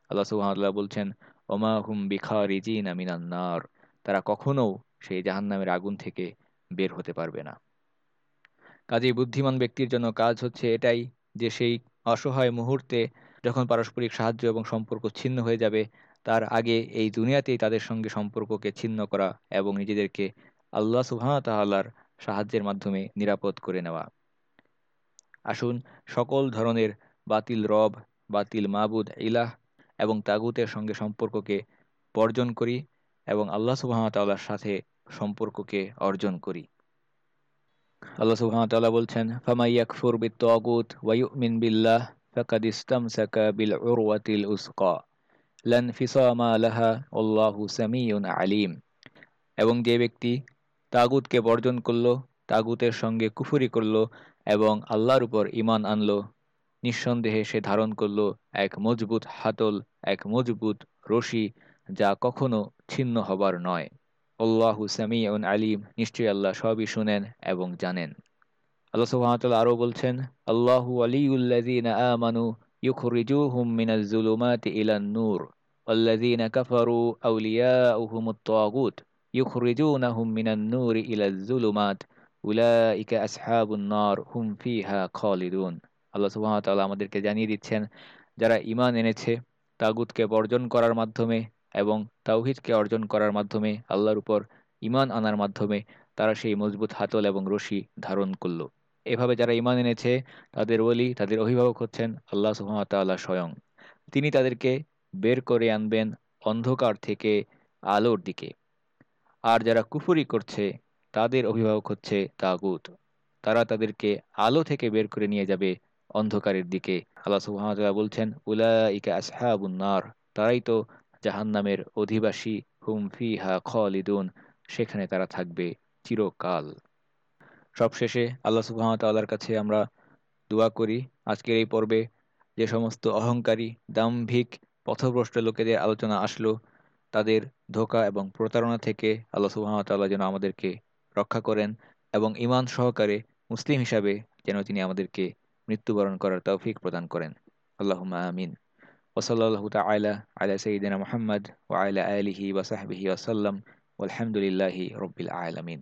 আল্লাহ সুবহানাহু বলছেন, ওমা হুম বিখারিজিনা মিনান নার তারা কখনো সেই জাহান্নামের আগুন থেকে বের হতে পারবে না। কাজেই বুদ্ধিমান ব্যক্তির জন্য কাজ হচ্ছে এটাই যে সেই অসহায় মুহূর্তে যখন পারস্পরিক সাহায্য এবং সম্পর্ক ছিন্ন হয়ে যাবে, তার আগে এই দুনিয়াতেই তাদের সঙ্গে সম্পর্ককে ছিন্ন করা এবং নিজেদেরকে আল্লাহ সুবহানাহু সাহায্যের মাধ্যমে নিরাপদ করে নেওয়া। আসুন, সকল ধরনের বাতিল রব, বাতিল মাবুদ, ইলাহ এবং তাগুতের সঙ্গে সম্পর্ককে বর্জন করি এবং আল্লাহ সুবাহতাল্লাহর সাথে সম্পর্ককে অর্জন করি। আল্লাহ সুবাহতাল্লাহ বলছেন ফামাইয়াকফুর বিত্তাগুত ওয়ায়ুমিন বিল্লাহ ফাকাদ ইসতামসাকা বিল উরওয়াতিল উসকা। লান ফিসামা লাহা আল্লাহু সামিউন আলিম। এবং যে ব্যক্তি তাগুতকে বর্জন করলো তাগুতের সঙ্গে কুফুরি করলো এবং আল্লাহর উপর ইমান আনলো নিঃসন্দেহে সে ধারণ করল এক মজবুত হাতল এক মজবুত রশি যা কখনো ছিন্ন হবার নয় আল্লাহু সামিউন আলিম নিশ্চয়ই আল্লাহ সবই শুনেন এবং জানেন আল্লাহ সুবহানাহু আরও বলছেন আল্লাহু আলিউল্লাযীনা আমানু ইউখরিজুহুম মিনাজ যুলুমাতি ইলান নূর والذين كفروا أولياؤهم الطاغوت ইউখরিজুনাহুম মিনান নূর ইলা যুলুমাত উলাইকা আসহাবুন নার হুম ফিহা খালিদুন আল্লাহ সুবহানাহু ওয়া আমাদেরকে জানিয়ে দিচ্ছেন, যারা ঈমান এনেছে, তাগুতকে বর্জন করার মাধ্যমে এবং তাওহিদকে অর্জন করার মাধ্যমে, আল্লাহর উপর ঈমান আনার মাধ্যমে তারা সেই মজবুত হাতল এবং রশি ধারণ করল। এভাবে যারা ইমান এনেছে, তাদের ওলি, তাদের অভিভাবক হচ্ছেন আল্লাহ সুহামতাল্লাহ স্বয়ং। তিনি তাদেরকে বের করে আনবেন অন্ধকার থেকে আলোর দিকে। আর যারা কুফুরি করছে, তাদের অভিভাবক হচ্ছে তাগুত। তারা তাদেরকে আলো থেকে বের করে নিয়ে যাবে অন্ধকারের দিকে। আল্লাহ সুহামতাল্লাহ বলছেন উলা ইকা আসহাবুন্নার তারাই তো জাহান্নামের অধিবাসী। হুম ফিহা খালিদুন। সেখানে তারা থাকবে চিরকাল। সবশেষে আল্লাহ সুহামতাল্লাহর কাছে আমরা দোয়া করি। আজকের এই পর্বে যে সমস্ত অহংকারী, দাম্ভিক, পথভ্রষ্ট লোকেদের আলোচনা আসলো তাদের ধোকা এবং প্রতারণা থেকে আল্লাহ সুবাহতাল্লাহ যেন আমাদেরকে রক্ষা করেন এবং ইমান সহকারে মুসলিম হিসাবে যেন তিনি আমাদেরকে মৃত্যুবরণ করার তৌফিক প্রদান করেন। আল্লাহ আমিন। ওসল্লাহ আয়লা আলা সঈদিনা মোহাম্মদ ও আয়লা আলহি ওসাহবিহি ওসাল্লাম আলহামদুলিল্লাহি রবিল আলমিন।